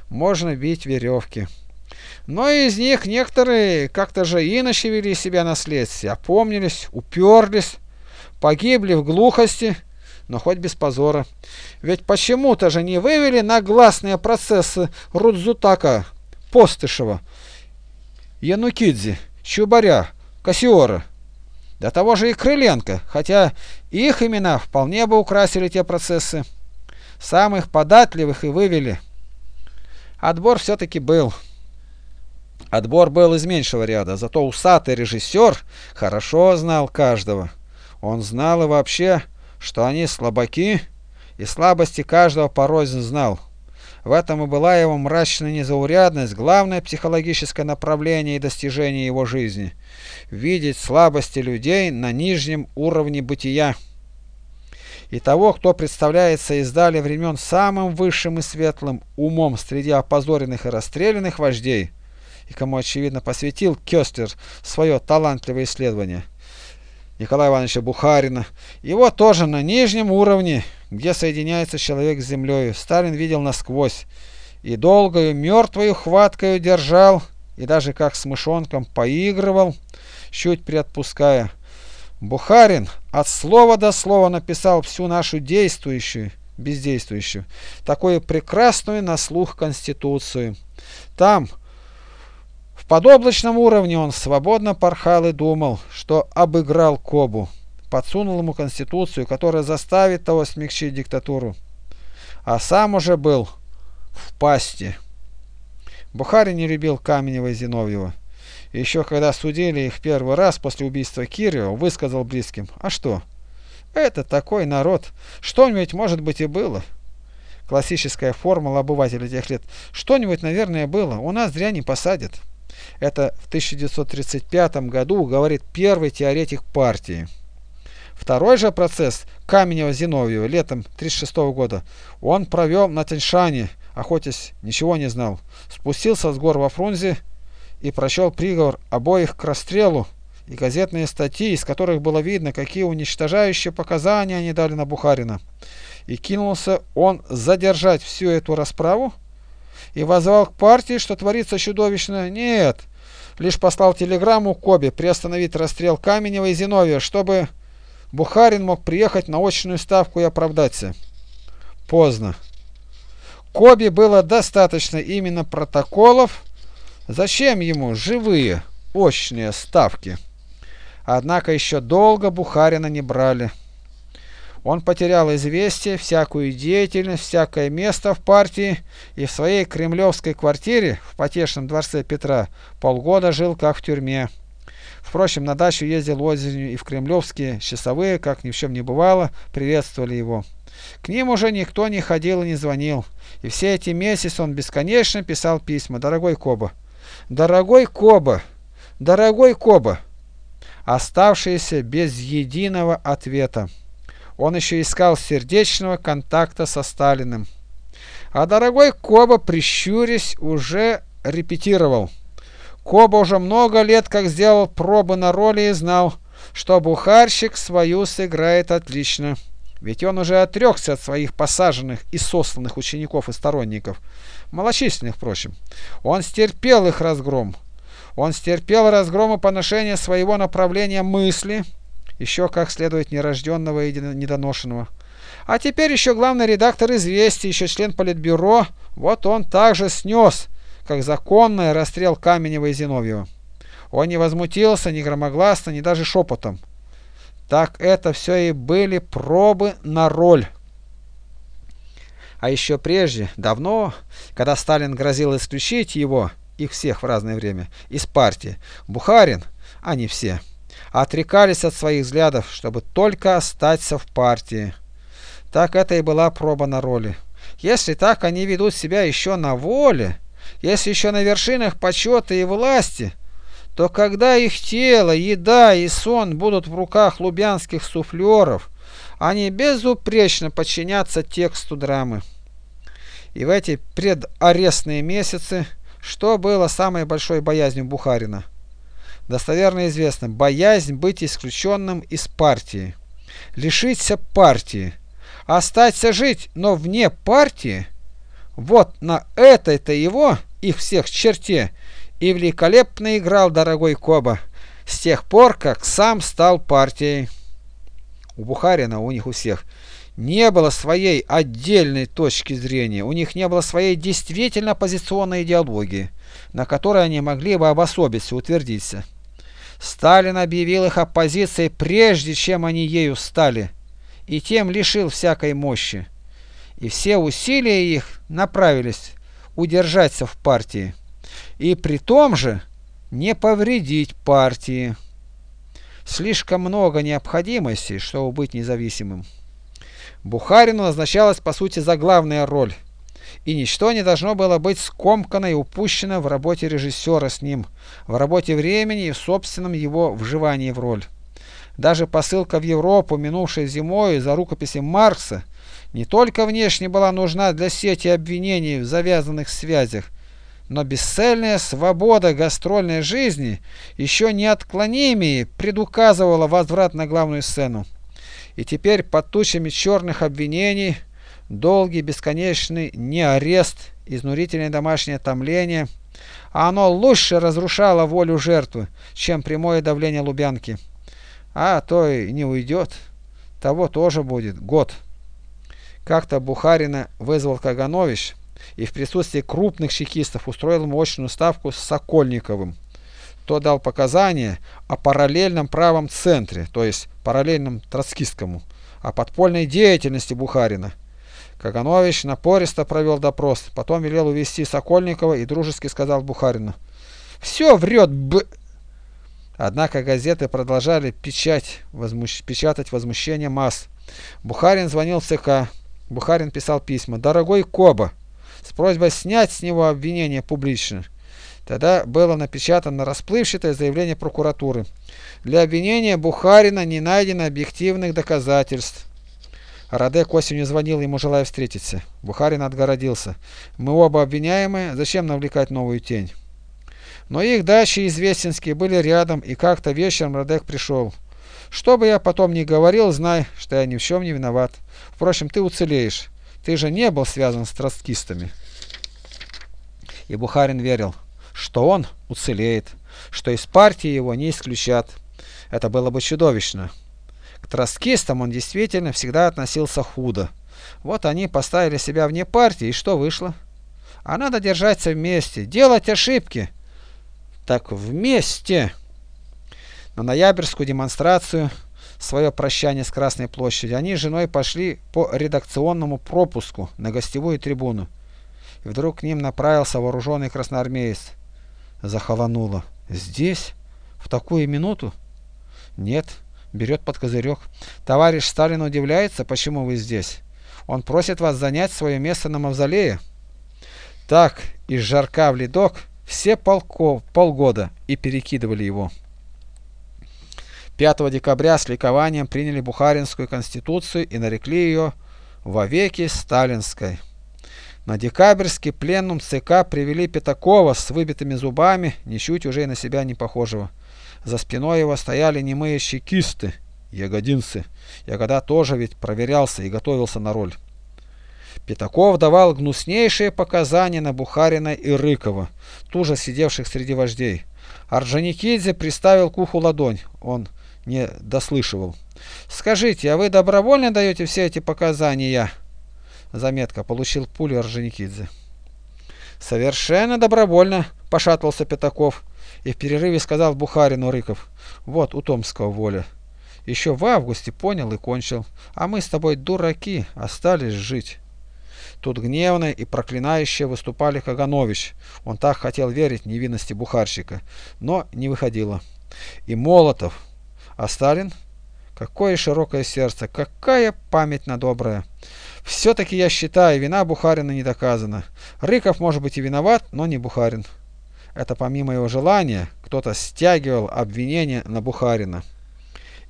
можно бить веревки. Но из них некоторые как-то же иначе вели себя на следствие, опомнились, уперлись, погибли в глухости, но хоть без позора. Ведь почему-то же не вывели на гласные процессы Рудзутака, Постышева, Янукидзе, Чубаря, Кассиора. До того же и Крыленко, хотя их имена вполне бы украсили те процессы. Самых податливых и вывели. Отбор все-таки был. Отбор был из меньшего ряда, зато усатый режиссер хорошо знал каждого. Он знал и вообще, что они слабаки, и слабости каждого порознь знал. В этом и была его мрачная незаурядность, главное психологическое направление и достижение его жизни – видеть слабости людей на нижнем уровне бытия. И того, кто представляется издали времен самым высшим и светлым умом среди опозоренных и расстрелянных вождей, и кому, очевидно, посвятил Кёстер свое талантливое исследование – Николая Ивановича Бухарина. Его тоже на нижнем уровне, где соединяется человек с землей, Сталин видел насквозь. И долгою мертвою хваткою держал, и даже как с мышонком поигрывал, чуть приотпуская. Бухарин от слова до слова написал всю нашу действующую, бездействующую, такую прекрасную на слух Конституцию. Там, в подоблачном уровне он свободно порхал и думал, что обыграл Кобу, подсунул ему конституцию, которая заставит того смягчить диктатуру. А сам уже был в пасти. Бухарин не любил Каменева и Зиновьева. еще когда судили их первый раз после убийства Кирева, высказал близким, а что? Это такой народ, что-нибудь может быть и было. Классическая формула обывателя тех лет. Что-нибудь, наверное, было. У нас зря не посадят. Это в 1935 году говорит первый теоретик партии. Второй же процесс Каменева-Зиновьева летом 1936 года он провел на Тяньшане, охотясь ничего не знал. Спустился с гор во Фрунзе и прочел приговор обоих к расстрелу и газетные статьи, из которых было видно, какие уничтожающие показания они дали на Бухарина. И кинулся он задержать всю эту расправу, и возвал к партии, что творится чудовищно. Нет, лишь послал телеграмму Кобе приостановить расстрел Каменева и Зиновия, чтобы Бухарин мог приехать на очную ставку и оправдаться. Поздно. Коби было достаточно именно протоколов. Зачем ему живые очные ставки? Однако еще долго Бухарина не брали. Он потерял известие, всякую деятельность, всякое место в партии и в своей кремлевской квартире в потешном дворце Петра полгода жил как в тюрьме. Впрочем, на дачу ездил осенью и в кремлевские часовые, как ни в чем не бывало, приветствовали его. К ним уже никто не ходил и не звонил. И все эти месяцы он бесконечно писал письма. «Дорогой Коба! Дорогой Коба! Дорогой Коба!» Оставшиеся без единого ответа. Он еще искал сердечного контакта со Сталиным. А дорогой Коба, прищурясь, уже репетировал. Коба уже много лет как сделал пробы на роли и знал, что бухарщик свою сыграет отлично. Ведь он уже отрекся от своих посаженных и сосланных учеников и сторонников, малочисленных, впрочем. Он стерпел их разгром. Он стерпел разгром и поношение своего направления мысли, еще как следует нерожденного и недоношенного. А теперь еще главный редактор «Известий», еще член Политбюро, вот он также снес, как законный расстрел Каменева и Зиновьева. Он не возмутился ни громогласно, ни даже шепотом. Так это все и были пробы на роль. А еще прежде, давно, когда Сталин грозил исключить его, их всех в разное время, из партии, Бухарин, они все, отрекались от своих взглядов, чтобы только остаться в партии. Так это и была проба на роли. Если так они ведут себя еще на воле, если еще на вершинах почета и власти, то когда их тело, еда и сон будут в руках лубянских суфлеров, они безупречно подчинятся тексту драмы. И в эти предарестные месяцы, что было самой большой боязнью Бухарина – достоверно известно, боязнь быть исключенным из партии, лишиться партии, остаться жить, но вне партии, вот на этой-то его, их всех черте, и великолепно играл дорогой Коба, с тех пор, как сам стал партией. У Бухарина, у них у всех, не было своей отдельной точки зрения, у них не было своей действительно оппозиционной идеологии, на которой они могли бы обособиться, утвердиться. Сталин объявил их оппозицией прежде, чем они ею стали, и тем лишил всякой мощи. И все усилия их направились удержаться в партии, и при том же не повредить партии. Слишком много необходимости, чтобы быть независимым. Бухарину назначалась по сути заглавная роль и ничто не должно было быть скомкано и упущено в работе режиссера с ним, в работе времени и в собственном его вживании в роль. Даже посылка в Европу, минувшей зимой за рукописи Маркса, не только внешне была нужна для сети обвинений в завязанных связях, но бесцельная свобода гастрольной жизни еще неотклонимее предуказывала возврат на главную сцену. И теперь под тучами черных обвинений – долгий, бесконечный не арест, изнурительное домашнее томление, а оно лучше разрушало волю жертвы, чем прямое давление Лубянки. А то и не уйдет, того тоже будет год. Как-то Бухарина вызвал Каганович и в присутствии крупных чекистов устроил мощную ставку с Сокольниковым. Тот дал показания о параллельном правом центре, то есть параллельном троцкистскому, о подпольной деятельности Бухарина. Каганович напористо провел допрос, потом велел увести Сокольникова и дружески сказал Бухарину. «Все врет, б...» Однако газеты продолжали печать, возмущ... печатать возмущение масс. Бухарин звонил в ЦК. Бухарин писал письма. «Дорогой Коба!» с просьбой снять с него обвинение публично. Тогда было напечатано расплывчатое заявление прокуратуры. Для обвинения Бухарина не найдено объективных доказательств. Радек осенью звонил ему, желая встретиться. Бухарин отгородился. Мы оба обвиняемые, зачем навлекать новую тень? Но их дачи известинские были рядом, и как-то вечером Радек пришел. Что бы я потом ни говорил, знай, что я ни в чем не виноват. Впрочем, ты уцелеешь. Ты же не был связан с троцкистами. И Бухарин верил, что он уцелеет, что из партии его не исключат. Это было бы чудовищно. К троцкистам он действительно всегда относился худо. Вот они поставили себя вне партии, и что вышло? А надо держаться вместе, делать ошибки. Так вместе. На ноябрьскую демонстрацию, свое прощание с Красной площади, они с женой пошли по редакционному пропуску на гостевую трибуну. И вдруг к ним направился вооруженный красноармеец. Захолонуло. Здесь? В такую минуту? Нет. Берет под козырек. Товарищ Сталин удивляется, почему вы здесь. Он просит вас занять свое место на мавзолее. Так, из жарка в ледок все полков, полгода и перекидывали его. 5 декабря с ликованием приняли Бухаринскую конституцию и нарекли ее вовеки сталинской. На декабрьский пленум ЦК привели Пятакова с выбитыми зубами, ничуть уже на себя не похожего. За спиной его стояли немые щекисты, ягодинцы. Я когда тоже ведь проверялся и готовился на роль. Пятаков давал гнуснейшие показания на Бухарина и Рыкова, туже сидевших среди вождей. Орджоникидзе приставил к уху ладонь. Он не дослышивал. «Скажите, а вы добровольно даете все эти показания?» Заметка. Получил пулю Орджоникидзе. «Совершенно добровольно», – пошатывался Пятаков и в перерыве сказал Бухарину Рыков. «Вот у Томского воля. Еще в августе понял и кончил. А мы с тобой дураки, остались жить». Тут гневно и проклинающе выступали Каганович. Он так хотел верить невинности бухарщика, но не выходило. И Молотов. А Сталин? Какое широкое сердце, какая память на доброе. Все-таки я считаю, вина Бухарина не доказана. Рыков может быть и виноват, но не Бухарин. Это помимо его желания, кто-то стягивал обвинение на Бухарина.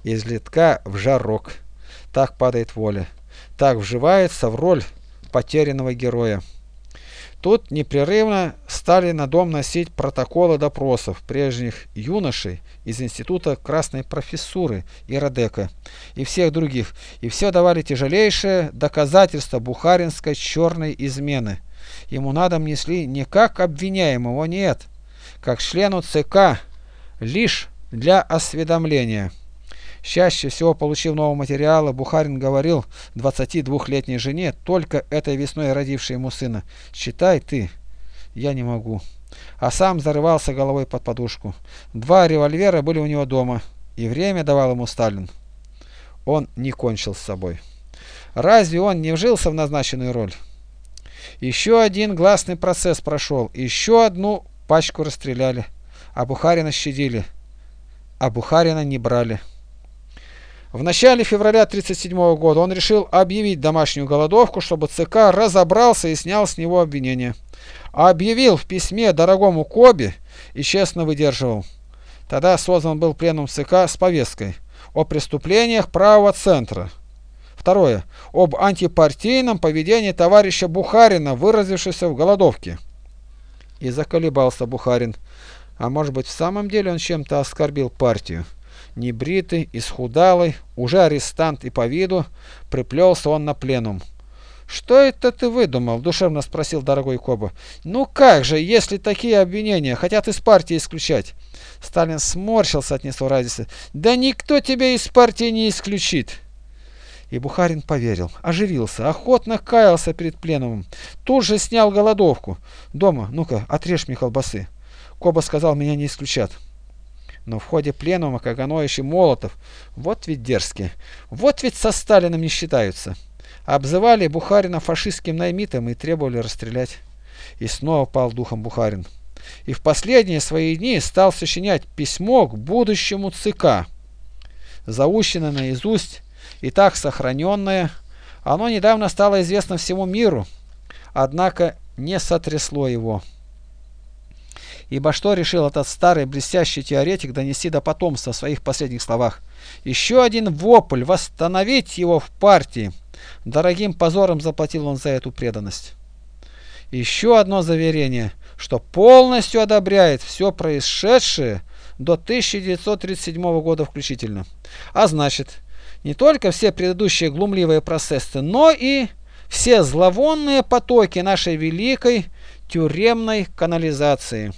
Из литка в жарок. Так падает воля. Так вживается в роль потерянного героя. Тут непрерывно стали на дом носить протоколы допросов прежних юношей из Института Красной Профессуры и Радека и всех других, и все давали тяжелейшее доказательство бухаринской черной измены. Ему на дом несли не как обвиняемого, нет, как члену ЦК, лишь для осведомления. Чаще всего, получив нового материала, Бухарин говорил 22-летней жене, только этой весной родившей ему сына, «Считай ты, я не могу». А сам зарывался головой под подушку. Два револьвера были у него дома, и время давал ему Сталин. Он не кончил с собой. Разве он не вжился в назначенную роль? Еще один гласный процесс прошел, еще одну пачку расстреляли, а Бухарина щадили, а Бухарина не брали. В начале февраля 1937 года он решил объявить домашнюю голодовку, чтобы ЦК разобрался и снял с него обвинения. Объявил в письме дорогому Кобе и честно выдерживал. Тогда создан был пленум ЦК с повесткой о преступлениях правого центра. Второе. Об антипартийном поведении товарища Бухарина, выразившегося в голодовке. И заколебался Бухарин. А может быть в самом деле он чем-то оскорбил партию небритый, исхудалый, уже арестант и по виду, приплелся он на пленум. «Что это ты выдумал?» – душевно спросил дорогой Коба. «Ну как же, если такие обвинения хотят из партии исключать?» Сталин сморщился от несуразицы. «Да никто тебя из партии не исключит!» И Бухарин поверил, оживился, охотно каялся перед пленумом. Тут же снял голодовку. «Дома, ну-ка, отрежь мне колбасы!» Коба сказал, меня не исключат. Но в ходе пленума Каганович и Молотов, вот ведь дерзкие, вот ведь со Сталином не считаются, обзывали Бухарина фашистским наймитом и требовали расстрелять. И снова пал духом Бухарин. И в последние свои дни стал сочинять письмо к будущему ЦК. Заученное наизусть и так сохраненное, оно недавно стало известно всему миру, однако не сотрясло его. Ибо что решил этот старый блестящий теоретик донести до потомства в своих последних словах? Еще один вопль, восстановить его в партии. Дорогим позором заплатил он за эту преданность. Еще одно заверение, что полностью одобряет все происшедшее до 1937 года включительно. А значит, не только все предыдущие глумливые процессы, но и все зловонные потоки нашей великой тюремной канализации.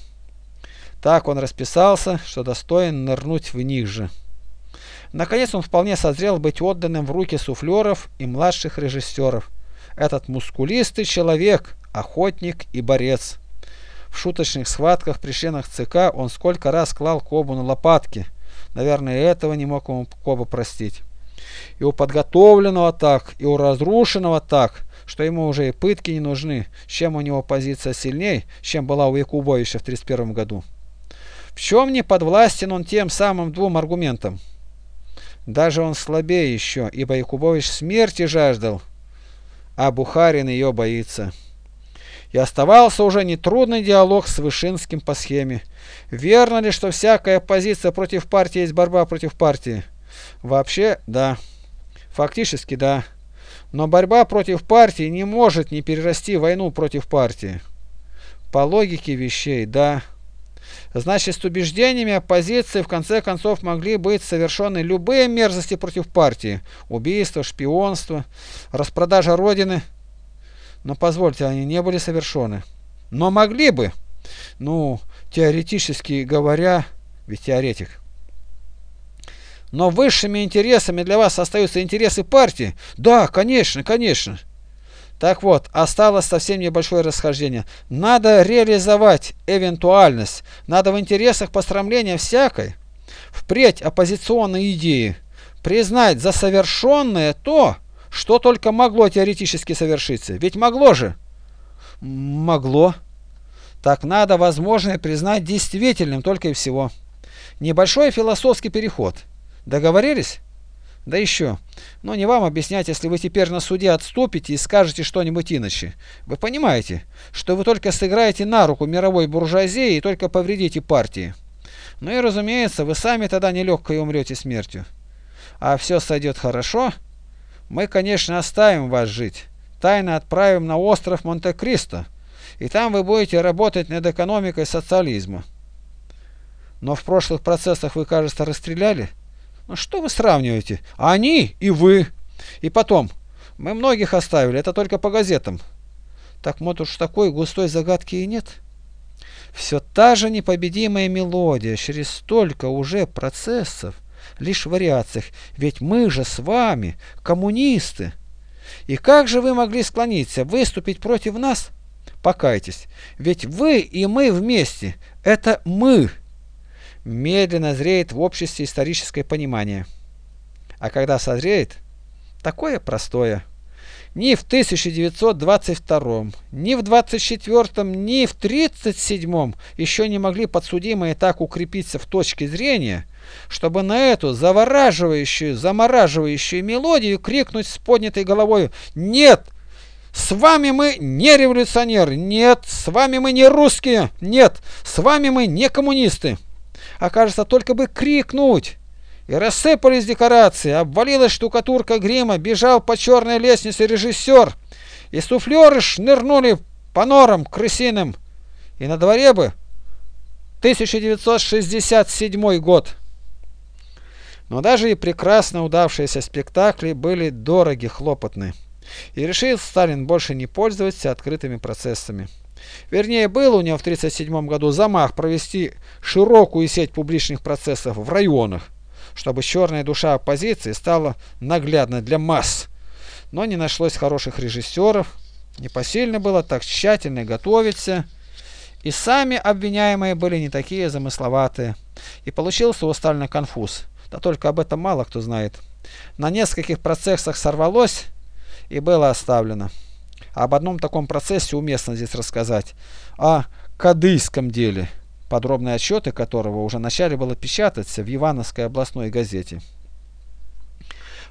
Так он расписался, что достоин нырнуть в них же. Наконец он вполне созрел быть отданным в руки суфлеров и младших режиссеров. Этот мускулистый человек, охотник и борец. В шуточных схватках при членах ЦК он сколько раз клал Кобу на лопатки. Наверное, этого не мог ему Коба простить. И у подготовленного так, и у разрушенного так, что ему уже и пытки не нужны, чем у него позиция сильней, чем была у Якубовича в 1931 году. В чем не подвластен он тем самым двум аргументам? Даже он слабее еще, ибо Якубович смерти жаждал, а Бухарин ее боится. И оставался уже нетрудный диалог с Вышинским по схеме. Верно ли, что всякая позиция против партии есть борьба против партии? Вообще, да. Фактически, да. Но борьба против партии не может не перерасти в войну против партии. По логике вещей, да. Значит, с убеждениями оппозиции в конце концов могли быть совершены любые мерзости против партии. Убийство, шпионство, распродажа Родины. Но позвольте, они не были совершены. Но могли бы. Ну, теоретически говоря, ведь теоретик. Но высшими интересами для вас остаются интересы партии? Да, конечно, конечно. Так вот, осталось совсем небольшое расхождение. Надо реализовать эвентуальность. Надо в интересах пострамления всякой. Впредь оппозиционные идеи. Признать за совершенное то, что только могло теоретически совершиться. Ведь могло же. Могло. Так надо возможное признать действительным только и всего. Небольшой философский переход. Договорились? Да еще. Но не вам объяснять, если вы теперь на суде отступите и скажете что-нибудь иначе. Вы понимаете, что вы только сыграете на руку мировой буржуазии и только повредите партии. Ну и разумеется, вы сами тогда нелегко и умрете смертью. А все сойдет хорошо, мы, конечно, оставим вас жить. Тайно отправим на остров Монте-Кристо, и там вы будете работать над экономикой социализма. Но в прошлых процессах вы, кажется, расстреляли? Что вы сравниваете? Они и вы. И потом, мы многих оставили, это только по газетам. Так вот уж такой густой загадки и нет. Все та же непобедимая мелодия через столько уже процессов, лишь в вариациях. Ведь мы же с вами коммунисты. И как же вы могли склониться, выступить против нас? Покайтесь, ведь вы и мы вместе – это мы медленно зреет в обществе историческое понимание. А когда созреет, такое простое. Ни в 1922, ни в 24, ни в 37 еще не могли подсудимые так укрепиться в точке зрения, чтобы на эту завораживающую, замораживающую мелодию крикнуть с поднятой головой «Нет! С вами мы не революционеры! Нет! С вами мы не русские! Нет! С вами мы не коммунисты!» Окажется только бы крикнуть. И рассыпались декорации, обвалилась штукатурка грима, бежал по черной лестнице режиссер, и суфлеры шнырнули по норам крысиным. И на дворе бы 1967 год. Но даже и прекрасно удавшиеся спектакли были дороги, хлопотны. И решил Сталин больше не пользоваться открытыми процессами. Вернее, был у него в 1937 году замах провести широкую сеть публичных процессов в районах, чтобы черная душа оппозиции стала наглядной для масс. Но не нашлось хороших режиссеров, непосильно было так тщательно готовиться, и сами обвиняемые были не такие замысловатые. И получился у Сталина конфуз. Да только об этом мало кто знает. На нескольких процессах сорвалось и было оставлено. Об одном таком процессе уместно здесь рассказать. О кадыйском деле, подробные отчеты которого уже начали было печататься в Ивановской областной газете.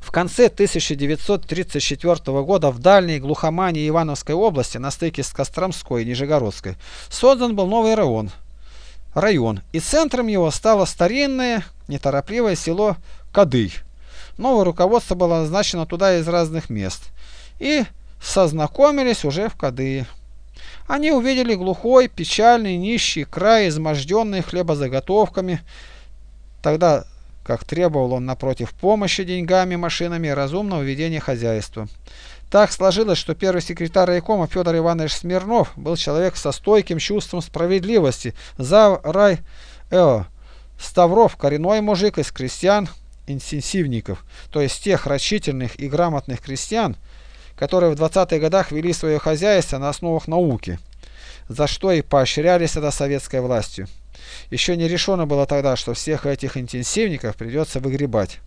В конце 1934 года в дальней глухомане Ивановской области на стыке с Костромской и Нижегородской создан был новый район. Район, и центром его стало старинное, неторопливое село Кадый. Новое руководство было назначено туда из разных мест. И сознакомились уже в Кадые. Они увидели глухой, печальный, нищий край, изможденный хлебозаготовками. Тогда, как требовал он напротив помощи деньгами, машинами и разумного ведения хозяйства. Так сложилось, что первый секретарь райкома Федор Иванович Смирнов был человек со стойким чувством справедливости. За рай Эо. Ставров, коренной мужик из крестьян, интенсивников, то есть тех рачительных и грамотных крестьян, которые в 20-х годах вели свое хозяйство на основах науки, за что и поощрялись тогда советской властью. Еще не решено было тогда, что всех этих интенсивников придется выгребать.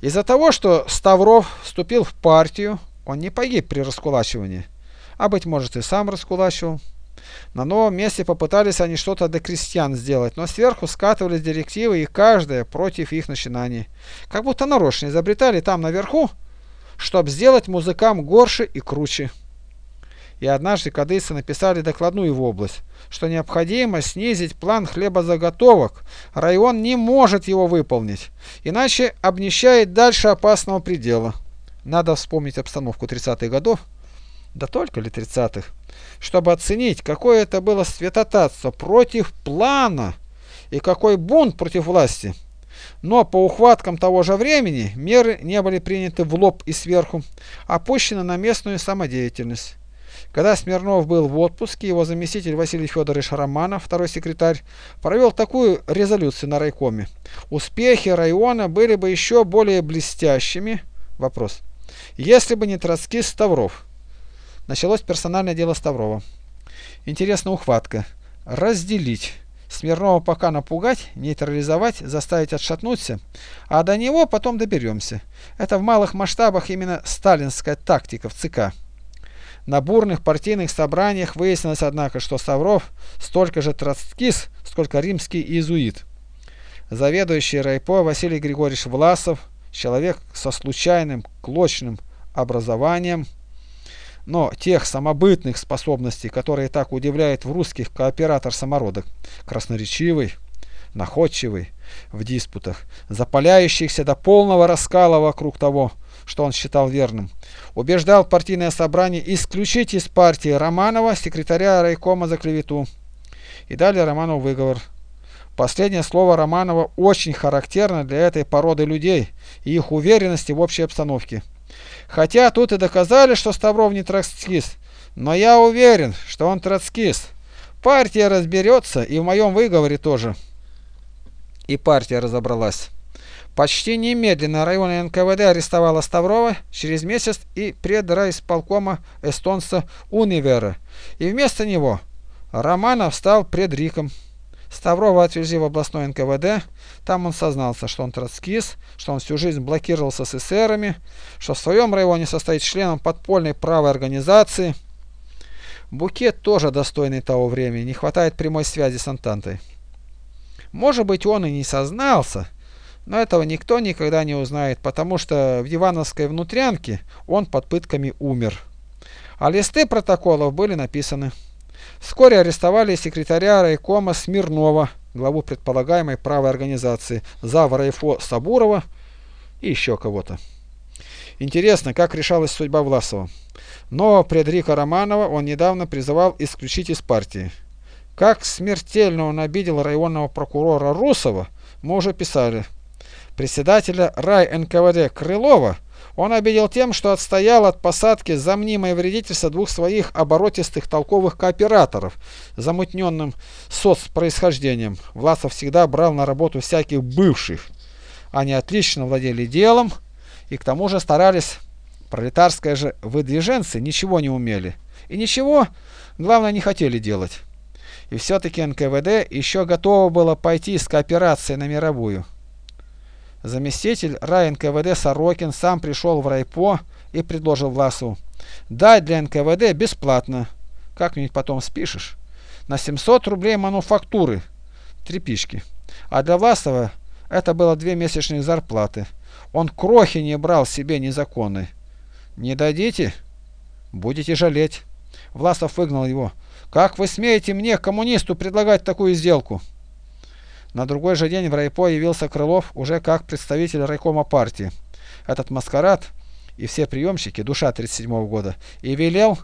Из-за того, что Ставров вступил в партию, он не погиб при раскулачивании, а, быть может, и сам раскулачивал. На новом месте попытались они что-то до крестьян сделать, но сверху скатывались директивы и каждая против их начинаний. Как будто нарочно изобретали там наверху, чтобы сделать музыкам горше и круче. И однажды кадыцы написали докладную в область, что необходимо снизить план хлебозаготовок, район не может его выполнить, иначе обнищает дальше опасного предела. Надо вспомнить обстановку 30-х годов, да только ли 30-х, чтобы оценить, какое это было святотатство против плана и какой бунт против власти. Но по ухваткам того же времени меры не были приняты в лоб и сверху, опущены на местную самодеятельность. Когда Смирнов был в отпуске, его заместитель Василий Федорович Романов, второй секретарь, провел такую резолюцию на райкоме. Успехи района были бы еще более блестящими. Вопрос. Если бы не троцкист Ставров. Началось персональное дело Ставрова. Интересная ухватка. Разделить. Смирнова пока напугать, нейтрализовать, заставить отшатнуться, а до него потом доберемся. Это в малых масштабах именно сталинская тактика в ЦК. На бурных партийных собраниях выяснилось, однако, что Ставров столько же троцкист, сколько римский иезуит. Заведующий райпо Василий Григорьевич Власов, человек со случайным клочным образованием, но тех самобытных способностей, которые так удивляют в русских кооператор-самородок, красноречивый, находчивый в диспутах, запаляющихся до полного раскала вокруг того, что он считал верным, убеждал партийное собрание исключить из партии Романова, секретаря райкома за клевету. И далее Романову выговор. Последнее слово Романова очень характерно для этой породы людей и их уверенности в общей обстановке. Хотя тут и доказали, что Ставров не троцкист, но я уверен, что он троцкист. Партия разберется, и в моем выговоре тоже. И партия разобралась. Почти немедленно районное НКВД арестовало Ставрова через месяц и предрайисполкома эстонца Универа. И вместо него Романов стал предриком. Ставрова отвезли в областной НКВД. Там он сознался, что он троцкист, что он всю жизнь блокировался с эсерами, что в своем районе состоит членом подпольной правой организации. Букет тоже достойный того времени, не хватает прямой связи с Антантой. Может быть, он и не сознался, но этого никто никогда не узнает, потому что в Ивановской внутрянке он под пытками умер. А листы протоколов были написаны. Вскоре арестовали секретаря райкома Смирнова, главу предполагаемой правой организации, зав. райфо Сабурова и еще кого-то. Интересно, как решалась судьба Власова. Но предрика Романова он недавно призывал исключить из партии. Как смертельно он обидел районного прокурора Русова, мы уже писали председателя рай НКВД Крылова он обидел тем, что отстоял от посадки за мнимое вредительство двух своих оборотистых толковых кооператоров, замутненным соцпроисхождением. Власов всегда брал на работу всяких бывших. Они отлично владели делом и к тому же старались. Пролетарские же выдвиженцы ничего не умели. И ничего, главное, не хотели делать. И все-таки НКВД еще готово было пойти с кооперацией на мировую. Заместитель рай НКВД Сорокин сам пришел в райпо и предложил Власову дать для НКВД бесплатно, как-нибудь потом спишешь, на 700 рублей мануфактуры, трепички. А для Власова это было две месячные зарплаты. Он крохи не брал себе незаконной. Не дадите? Будете жалеть. Власов выгнал его. Как вы смеете мне, коммунисту, предлагать такую сделку? На другой же день в райпо явился Крылов уже как представитель райкома партии. Этот маскарад и все приемщики, душа 37 года, и велел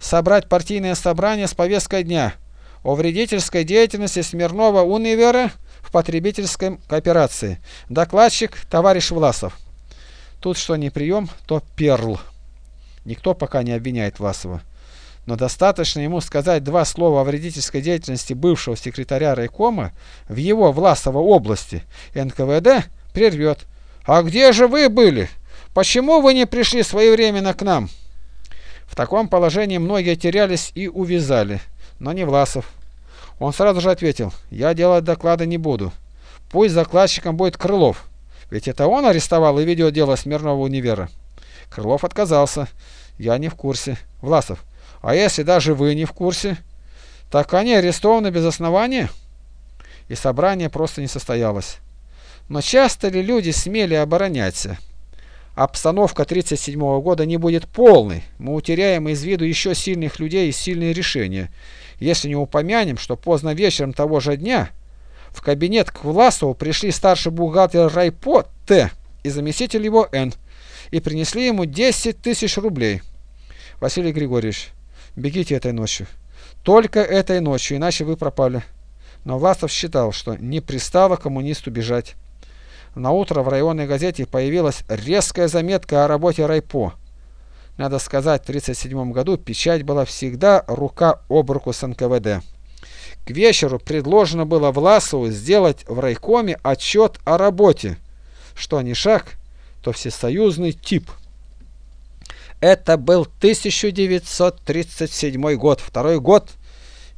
собрать партийное собрание с повесткой дня о вредительской деятельности Смирнова Универа в потребительской кооперации. Докладчик товарищ Власов. Тут что не прием, то перл. Никто пока не обвиняет Власова но достаточно ему сказать два слова о вредительской деятельности бывшего секретаря райкома в его Власово области НКВД прервет. «А где же вы были? Почему вы не пришли своевременно к нам?» В таком положении многие терялись и увязали, но не Власов. Он сразу же ответил, «Я делать доклады не буду. Пусть закладчиком будет Крылов, ведь это он арестовал и ведет дело Смирнова универа». Крылов отказался. «Я не в курсе. Власов, а если даже вы не в курсе, так они арестованы без основания?» И собрание просто не состоялось. Но часто ли люди смели обороняться? Обстановка 1937 года не будет полной. Мы утеряем из виду еще сильных людей и сильные решения, если не упомянем, что поздно вечером того же дня в кабинет к Власову пришли старший бухгалтер Райпо Т. и заместитель его Н. и принесли ему 10 тысяч рублей. Василий Григорьевич, бегите этой ночью. Только этой ночью, иначе вы пропали. Но Власов считал, что не пристало коммунисту бежать. На утро в районной газете появилась резкая заметка о работе Райпо. Надо сказать, в 1937 году печать была всегда рука об руку с НКВД. К вечеру предложено было Власову сделать в райкоме отчет о работе. Что не шаг, то всесоюзный тип. Это был 1937 год, второй год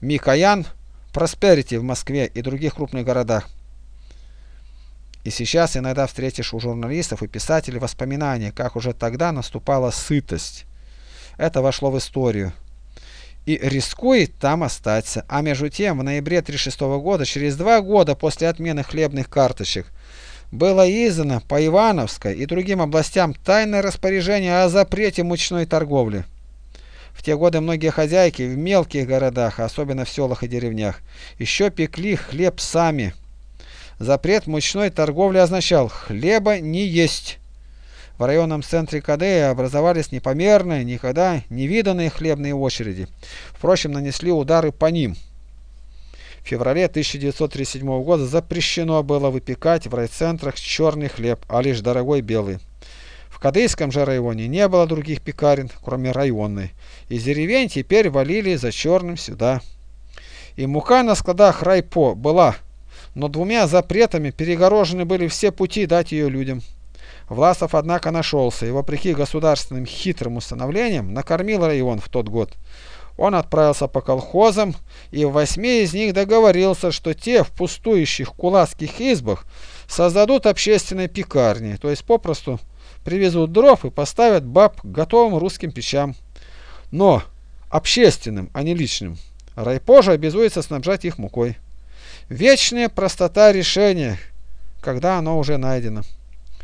Микоян Просперити в Москве и других крупных городах. И сейчас иногда встретишь у журналистов и писателей воспоминания, как уже тогда наступала сытость. Это вошло в историю. И рискует там остаться. А между тем, в ноябре 1936 года, через два года после отмены хлебных карточек, было издано по Ивановской и другим областям тайное распоряжение о запрете мучной торговли. В те годы многие хозяйки в мелких городах, особенно в селах и деревнях, еще пекли хлеб сами – Запрет мучной торговли означал «хлеба не есть». В районном центре Кадея образовались непомерные, никогда не виданные хлебные очереди. Впрочем, нанесли удары по ним. В феврале 1937 года запрещено было выпекать в райцентрах черный хлеб, а лишь дорогой белый. В Кадейском же районе не было других пекарен, кроме районной. Из деревень теперь валили за черным сюда. И мука на складах райпо была но двумя запретами перегорожены были все пути дать ее людям. Власов, однако, нашелся и, вопреки государственным хитрым установлениям, накормил район в тот год. Он отправился по колхозам и в восьми из них договорился, что те в пустующих кулацких избах создадут общественные пекарни, то есть попросту привезут дров и поставят баб к готовым русским печам. Но общественным, а не личным. Райпожа обязуется снабжать их мукой. Вечная простота решения, когда оно уже найдено.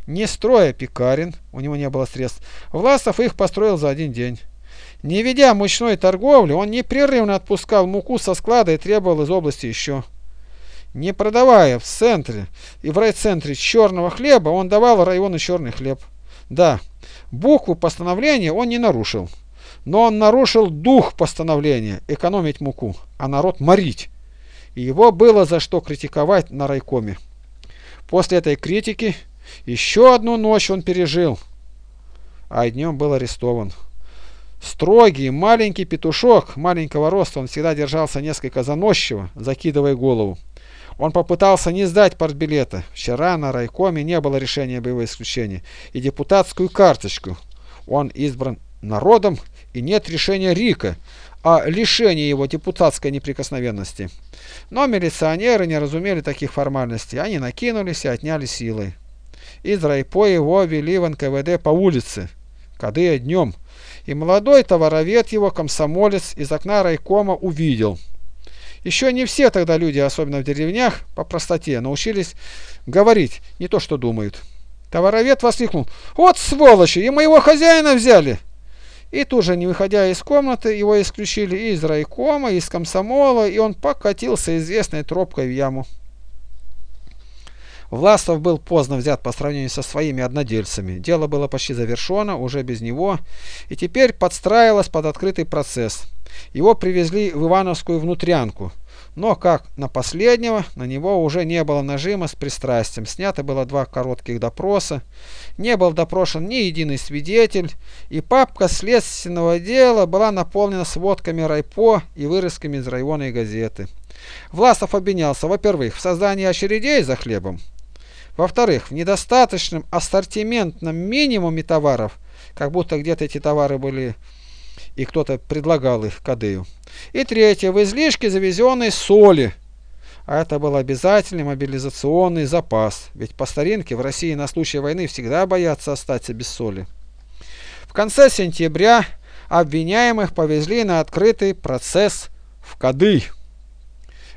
Не строя пекарен, у него не было средств, Власов их построил за один день. Не ведя мучной торговли, он непрерывно отпускал муку со склада и требовал из области еще. Не продавая в центре и в райцентре черного хлеба, он давал району черный хлеб. Да, букву постановления он не нарушил, но он нарушил дух постановления – экономить муку, а народ морить и его было за что критиковать на райкоме. После этой критики еще одну ночь он пережил, а днем был арестован. Строгий, маленький петушок, маленького роста, он всегда держался несколько заносчиво, закидывая голову. Он попытался не сдать партбилета. Вчера на райкоме не было решения об его исключении. И депутатскую карточку. Он избран народом, и нет решения РИКа о лишении его депутатской неприкосновенности. Но милиционеры не разумели таких формальностей, они накинулись и отняли силой. Из райпо его вели в НКВД по улице, кадыя днем, и молодой товаровед его, комсомолец, из окна райкома увидел. Еще не все тогда люди, особенно в деревнях, по простоте, научились говорить не то, что думают. Товаровед воскликнул, вот сволочи, и моего хозяина взяли. И тут же, не выходя из комнаты, его исключили и из райкома, и из комсомола, и он покатился известной тропкой в яму. Власов был поздно взят по сравнению со своими однодельцами. Дело было почти завершено, уже без него, и теперь подстраивалось под открытый процесс. Его привезли в Ивановскую внутрянку. Но, как на последнего, на него уже не было нажима с пристрастием. Снято было два коротких допроса. Не был допрошен ни единый свидетель. И папка следственного дела была наполнена сводками райпо и вырезками из районной газеты. Власов обвинялся, во-первых, в создании очередей за хлебом. Во-вторых, в недостаточном ассортиментном минимуме товаров, как будто где-то эти товары были и кто-то предлагал их Кадыю. И третье, в излишке завезенной соли. А это был обязательный мобилизационный запас, ведь по старинке в России на случай войны всегда боятся остаться без соли. В конце сентября обвиняемых повезли на открытый процесс в Кадый.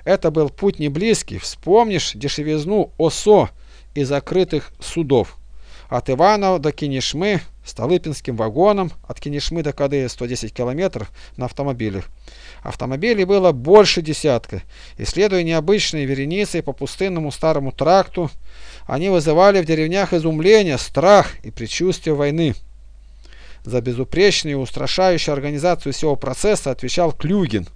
Это был путь не близкий, вспомнишь дешевизну ОСО и закрытых судов. От Иванова до Кинешмы Столыпинским вагоном от Кинешмы до Кадыя 110 километров на автомобилях. Автомобилей было больше десятка, и следуя необычной вереницей по пустынному старому тракту, они вызывали в деревнях изумление, страх и предчувствие войны. За безупречную и устрашающую организацию всего процесса отвечал Клюгин,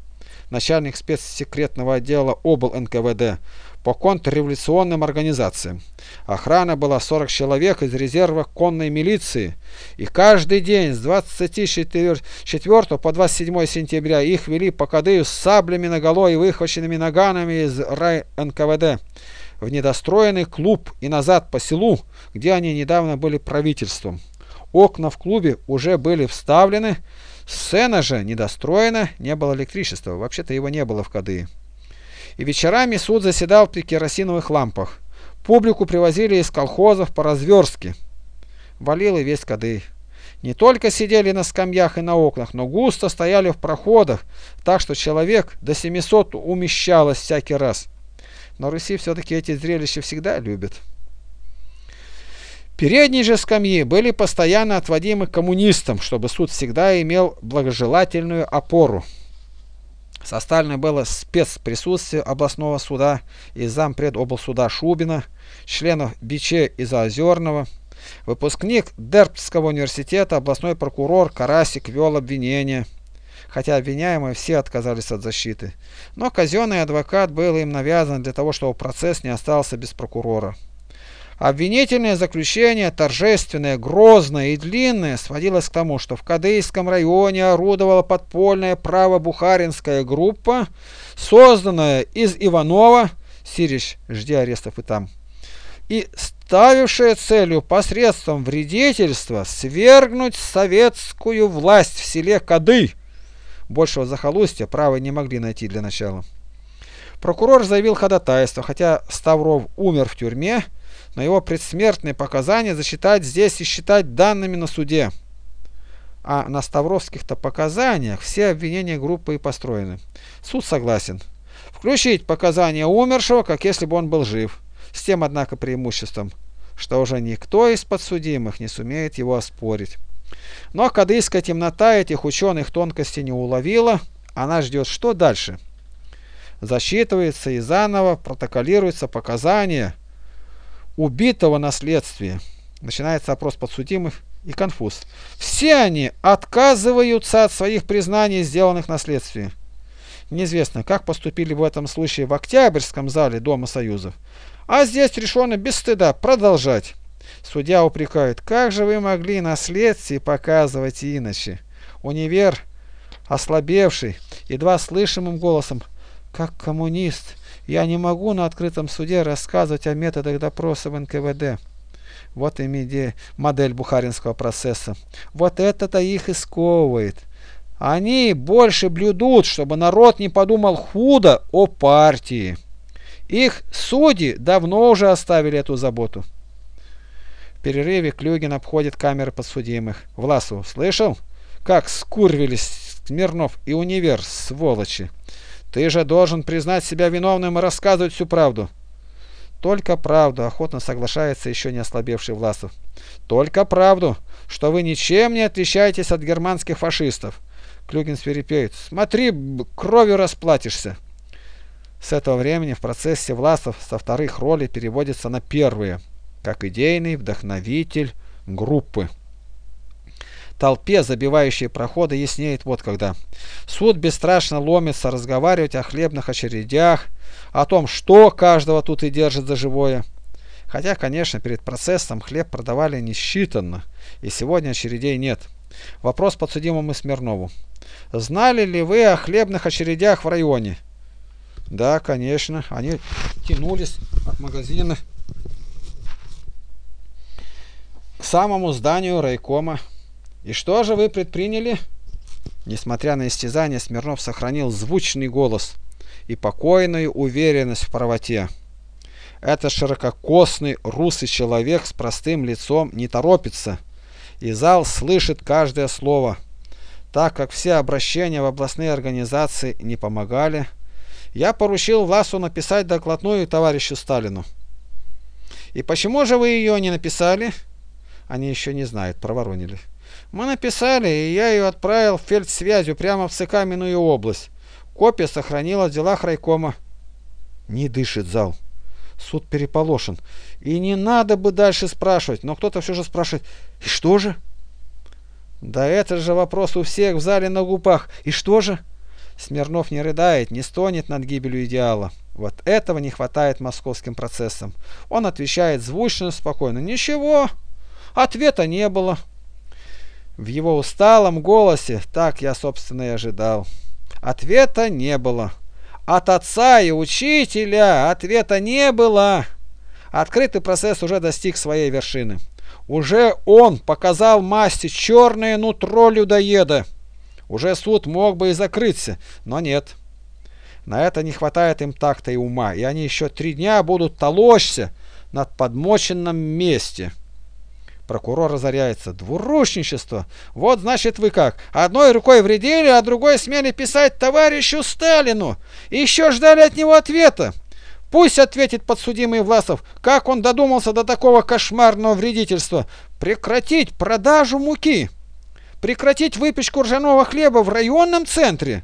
начальник спецсекретного отдела обл. НКВД, по контрреволюционным организациям. Охрана была 40 человек из резерва конной милиции, и каждый день с 24 по 27 сентября их вели по Кадыю с саблями наголо и выхваченными наганами из рай НКВД в недостроенный клуб и назад по селу, где они недавно были правительством. Окна в клубе уже были вставлены, сцена же недостроена, не было электричества, вообще-то его не было в Кадые и вечерами суд заседал при керосиновых лампах. Публику привозили из колхозов по разверстке. Валил и весь Кадый. Не только сидели на скамьях и на окнах, но густо стояли в проходах, так что человек до 700 умещалось всякий раз. На Руси все-таки эти зрелища всегда любят. Передние же скамьи были постоянно отводимы коммунистам, чтобы суд всегда имел благожелательную опору. Составлено было спецприсутствие областного суда и зампред облсуда Шубина, членов Биче и Заозерного. Выпускник Дербского университета, областной прокурор Карасик вел обвинение, хотя обвиняемые все отказались от защиты. Но казенный адвокат был им навязан для того, чтобы процесс не остался без прокурора. Обвинительное заключение, торжественное, грозное и длинное, сводилось к тому, что в Кадыйском районе орудовала подпольная правобухаринская группа, созданная из Иванова, Сирич, жди арестов и там, и ставившая целью посредством вредительства свергнуть советскую власть в селе Кады. Большего захолустья правы не могли найти для начала. Прокурор заявил ходатайство, хотя Ставров умер в тюрьме, но его предсмертные показания засчитать здесь и считать данными на суде. А на Ставровских-то показаниях все обвинения группы и построены. Суд согласен. Включить показания умершего, как если бы он был жив. С тем, однако, преимуществом, что уже никто из подсудимых не сумеет его оспорить. Но кадыйская темнота этих ученых тонкости не уловила. Она ждет, что дальше? Засчитывается и заново протоколируются показания, убитого наследствия. Начинается опрос подсудимых и конфуз. Все они отказываются от своих признаний, сделанных наследствии. Неизвестно, как поступили в этом случае в Октябрьском зале Дома Союзов. А здесь решено без стыда продолжать. Судья упрекает, как же вы могли наследствие показывать иначе? Универ, ослабевший, едва слышимым голосом, как коммунист, я не могу на открытом суде рассказывать о методах допроса в НКВД. Вот идея, модель бухаринского процесса. Вот это-то их и сковывает. Они больше блюдут, чтобы народ не подумал худо о партии. Их судьи давно уже оставили эту заботу. В перерыве Клюгин обходит камеры подсудимых. Власов, слышал, как скурвились Смирнов и универ, сволочи? Ты же должен признать себя виновным и рассказывать всю правду. Только правду, охотно соглашается еще не ослабевший Власов. Только правду, что вы ничем не отличаетесь от германских фашистов. Клюгин свирепеет. Смотри, кровью расплатишься. С этого времени в процессе Власов со вторых ролей переводится на первые, как идейный вдохновитель группы толпе, забивающей проходы, яснеет вот когда. Суд бесстрашно ломится разговаривать о хлебных очередях, о том, что каждого тут и держит за живое. Хотя, конечно, перед процессом хлеб продавали несчитанно, и сегодня очередей нет. Вопрос подсудимому Смирнову. Знали ли вы о хлебных очередях в районе? Да, конечно, они тянулись от магазина самому зданию райкома. И что же вы предприняли? Несмотря на истязание, Смирнов сохранил звучный голос и покойную уверенность в правоте. Это ширококосный русый человек с простым лицом не торопится, и зал слышит каждое слово. Так как все обращения в областные организации не помогали, я поручил Власу написать докладную товарищу Сталину. И почему же вы ее не написали? Они еще не знают, проворонили. Мы написали, и я ее отправил в фельдсвязью прямо в ЦК Миную область. Копия сохранилась в делах райкома. Не дышит зал. Суд переполошен. И не надо бы дальше спрашивать, но кто-то все же спрашивает, и что же? Да это же вопрос у всех в зале на губах. И что же? Смирнов не рыдает, не стонет над гибелью идеала. Вот этого не хватает московским процессам. Он отвечает звучно, спокойно. Ничего, ответа не было. В его усталом голосе, так я, собственно, и ожидал. Ответа не было. От отца и учителя ответа не было. Открытый процесс уже достиг своей вершины. Уже он показал масти черное нутро людоеда. Уже суд мог бы и закрыться, но нет. На это не хватает им такта и ума, и они еще три дня будут толочься над подмоченном месте. Прокурор разоряется. Двурушничество. Вот значит вы как. Одной рукой вредили, а другой смели писать товарищу Сталину. Еще ждали от него ответа. Пусть ответит подсудимый Власов, как он додумался до такого кошмарного вредительства. Прекратить продажу муки. Прекратить выпечку ржаного хлеба в районном центре.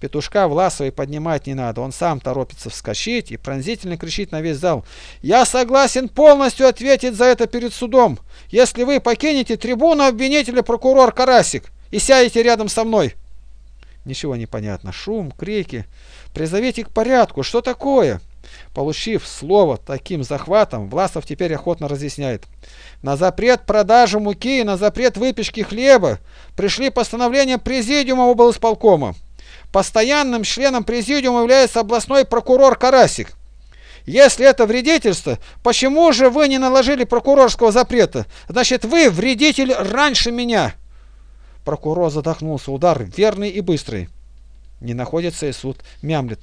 Петушка Власовой поднимать не надо, он сам торопится вскочить и пронзительно кричит на весь зал. «Я согласен полностью ответить за это перед судом, если вы покинете трибуну обвинителя прокурор Карасик и сядете рядом со мной». Ничего не понятно. Шум, крики. Призовите к порядку. Что такое? Получив слово таким захватом, Власов теперь охотно разъясняет. На запрет продажи муки и на запрет выпечки хлеба пришли постановления президиума облсполкома. Постоянным членом президиума является областной прокурор Карасик. Если это вредительство, почему же вы не наложили прокурорского запрета? Значит, вы вредитель раньше меня. Прокурор задохнулся. Удар верный и быстрый. Не находится и суд. Мямлет.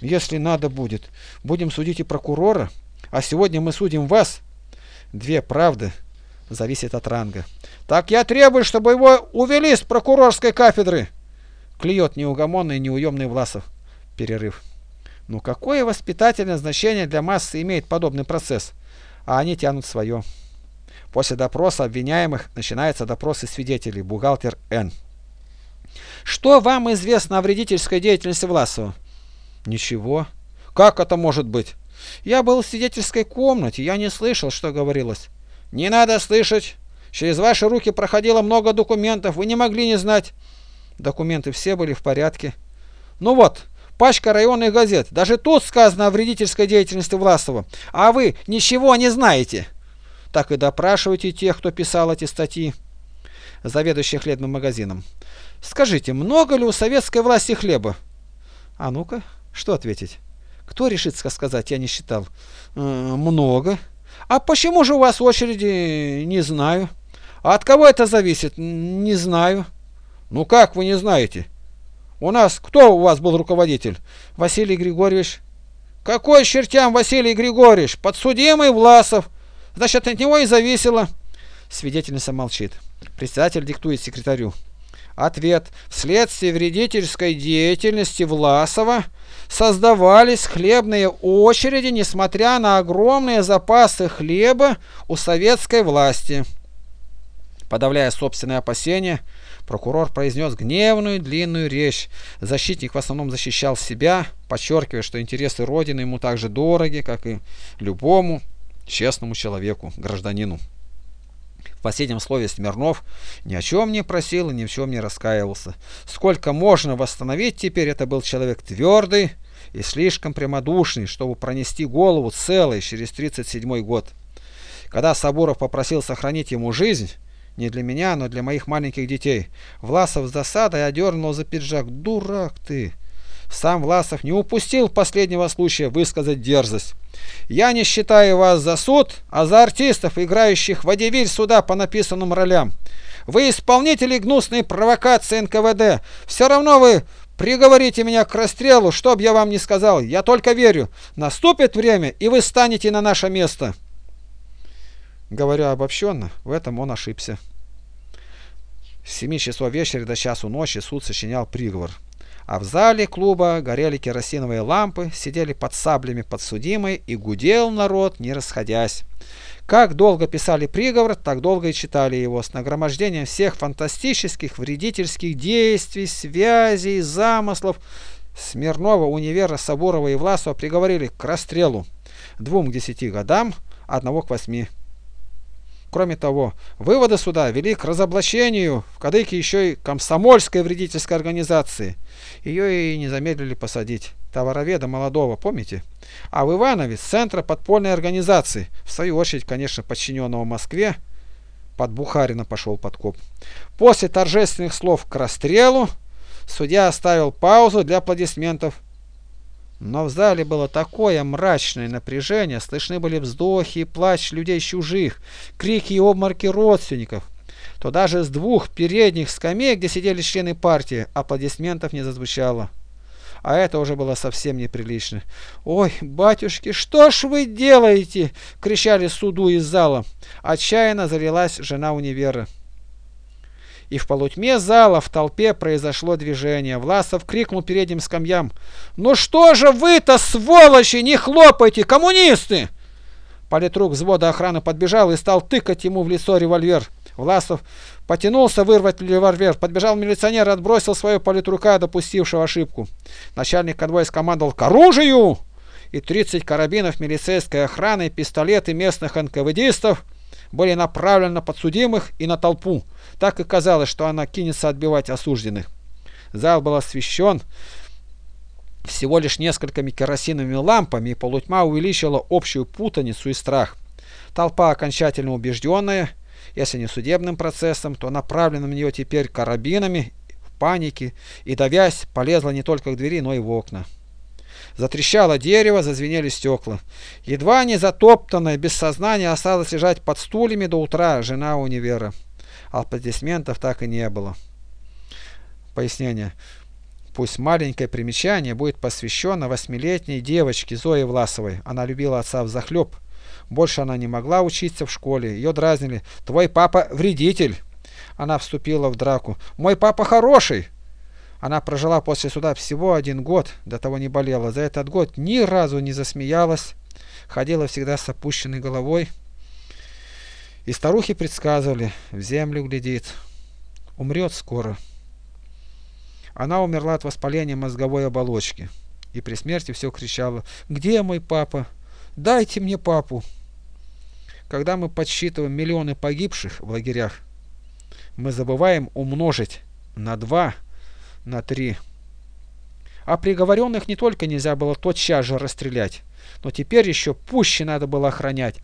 Если надо будет, будем судить и прокурора, а сегодня мы судим вас. Две правды зависит от ранга. Так я требую, чтобы его увели с прокурорской кафедры. Клюет неугомонный неуемный Власов. Перерыв. Ну какое воспитательное значение для массы имеет подобный процесс? А они тянут свое. После допроса обвиняемых начинаются допросы свидетелей. Бухгалтер Н. Что вам известно о вредительской деятельности Власова? Ничего. Как это может быть? Я был в свидетельской комнате, я не слышал, что говорилось. Не надо слышать. Через ваши руки проходило много документов, вы не могли не знать. Документы все были в порядке. Ну вот, пачка районных газет. Даже тут сказано о вредительской деятельности Власова. А вы ничего не знаете. Так и допрашивайте тех, кто писал эти статьи. Заведующий хлебным магазином. Скажите, много ли у советской власти хлеба? А ну-ка, что ответить? Кто решится сказать, я не считал. Э, много. А почему же у вас очереди, не знаю. А от кого это зависит, не знаю. Ну как вы не знаете? У нас кто у вас был руководитель? Василий Григорьевич. Какой чертям Василий Григорьевич? Подсудимый Власов. Значит, от него и зависело. Свидетельница молчит. Председатель диктует секретарю. Ответ. Вследствие вредительской деятельности Власова создавались хлебные очереди, несмотря на огромные запасы хлеба у советской власти. Подавляя собственные опасения, Прокурор произнес гневную длинную речь. Защитник в основном защищал себя, подчеркивая, что интересы Родины ему так же дороги, как и любому честному человеку, гражданину. В последнем слове Смирнов ни о чем не просил и ни в чем не раскаивался. Сколько можно восстановить теперь, это был человек твердый и слишком прямодушный, чтобы пронести голову целой через 37 год. Когда Сабуров попросил сохранить ему жизнь, не для меня, но для моих маленьких детей. Власов с досадой одернул за пиджак. Дурак ты! Сам Власов не упустил последнего случая высказать дерзость. «Я не считаю вас за суд, а за артистов, играющих водевиль суда по написанным ролям. Вы исполнители гнусной провокации НКВД. Все равно вы приговорите меня к расстрелу, что б я вам ни сказал. Я только верю. Наступит время, и вы станете на наше место». Говоря обобщенно, в этом он ошибся. С 7 часов вечера до часу ночи суд сочинял приговор. А в зале клуба горели керосиновые лампы, сидели под саблями подсудимые и гудел народ, не расходясь. Как долго писали приговор, так долго и читали его, с нагромождением всех фантастических вредительских действий, связей, замыслов. Смирнова, Универа, Соборова и Власова приговорили к расстрелу, двум к десяти годам, одного к восьми. Кроме того, выводы суда вели к разоблачению в Кадыке еще и комсомольской вредительской организации. Ее и не замедлили посадить. Товароведа молодого, помните? А в Иванове центра подпольной организации, в свою очередь, конечно, подчиненного Москве, под Бухарина пошел подкоп. После торжественных слов к расстрелу судья оставил паузу для аплодисментов но в зале было такое мрачное напряжение, слышны были вздохи и плач людей чужих, крики и обморки родственников, то даже с двух передних скамей, где сидели члены партии, аплодисментов не зазвучало. А это уже было совсем неприлично. «Ой, батюшки, что ж вы делаете?» — кричали суду из зала. Отчаянно залилась жена универа и в полутьме зала в толпе произошло движение. Власов крикнул передним скамьям. «Ну что же вы-то, сволочи, не хлопайте, коммунисты!» Политрук взвода охраны подбежал и стал тыкать ему в лицо револьвер. Власов потянулся вырвать револьвер. Подбежал милиционер и отбросил своего политрука, допустившего ошибку. Начальник конвоя скомандовал «К оружию!» И 30 карабинов милицейской охраны, пистолеты местных НКВДистов были направлены на подсудимых и на толпу. Так и казалось, что она кинется отбивать осужденных. Зал был освещен всего лишь несколькими керосиновыми лампами, и полутьма увеличила общую путаницу и страх. Толпа, окончательно убежденная, если не судебным процессом, то направлена на нее теперь карабинами, в панике, и, давясь, полезла не только к двери, но и в окна. Затрещало дерево, зазвенели стекла. Едва не затоптанная, без сознания, осталась лежать под стульями до утра жена универа аплодисментов так и не было. Пояснение. Пусть маленькое примечание будет посвящено восьмилетней девочке Зое Власовой. Она любила отца в захлеб. Больше она не могла учиться в школе. Ее дразнили. «Твой папа вредитель!» Она вступила в драку. «Мой папа хороший!» Она прожила после суда всего один год, до того не болела. За этот год ни разу не засмеялась, ходила всегда с опущенной головой. И старухи предсказывали, в землю глядит, умрет скоро. Она умерла от воспаления мозговой оболочки. И при смерти все кричала, где мой папа? Дайте мне папу. Когда мы подсчитываем миллионы погибших в лагерях, мы забываем умножить на два, на три. А приговоренных не только нельзя было тотчас же расстрелять, но теперь еще пуще надо было охранять,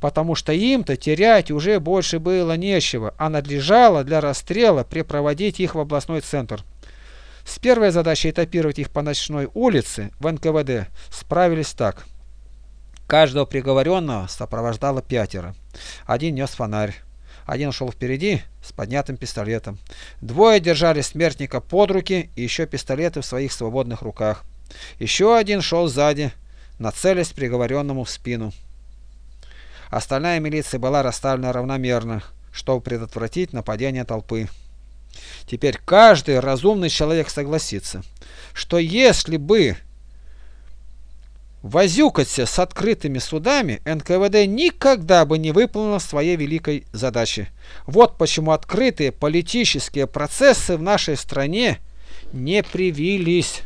потому что им-то терять уже больше было нечего, а надлежало для расстрела припроводить их в областной центр. С первой задачей этапировать их по ночной улице в НКВД справились так. Каждого приговоренного сопровождало пятеро. Один нес фонарь. Один шел впереди с поднятым пистолетом. Двое держали смертника под руки и еще пистолеты в своих свободных руках. Еще один шел сзади, нацелясь приговоренному в спину. Остальная милиция была расставлена равномерно, чтобы предотвратить нападение толпы. Теперь каждый разумный человек согласится, что если бы возюкаться с открытыми судами, НКВД никогда бы не выполнила своей великой задачи. Вот почему открытые политические процессы в нашей стране не привились.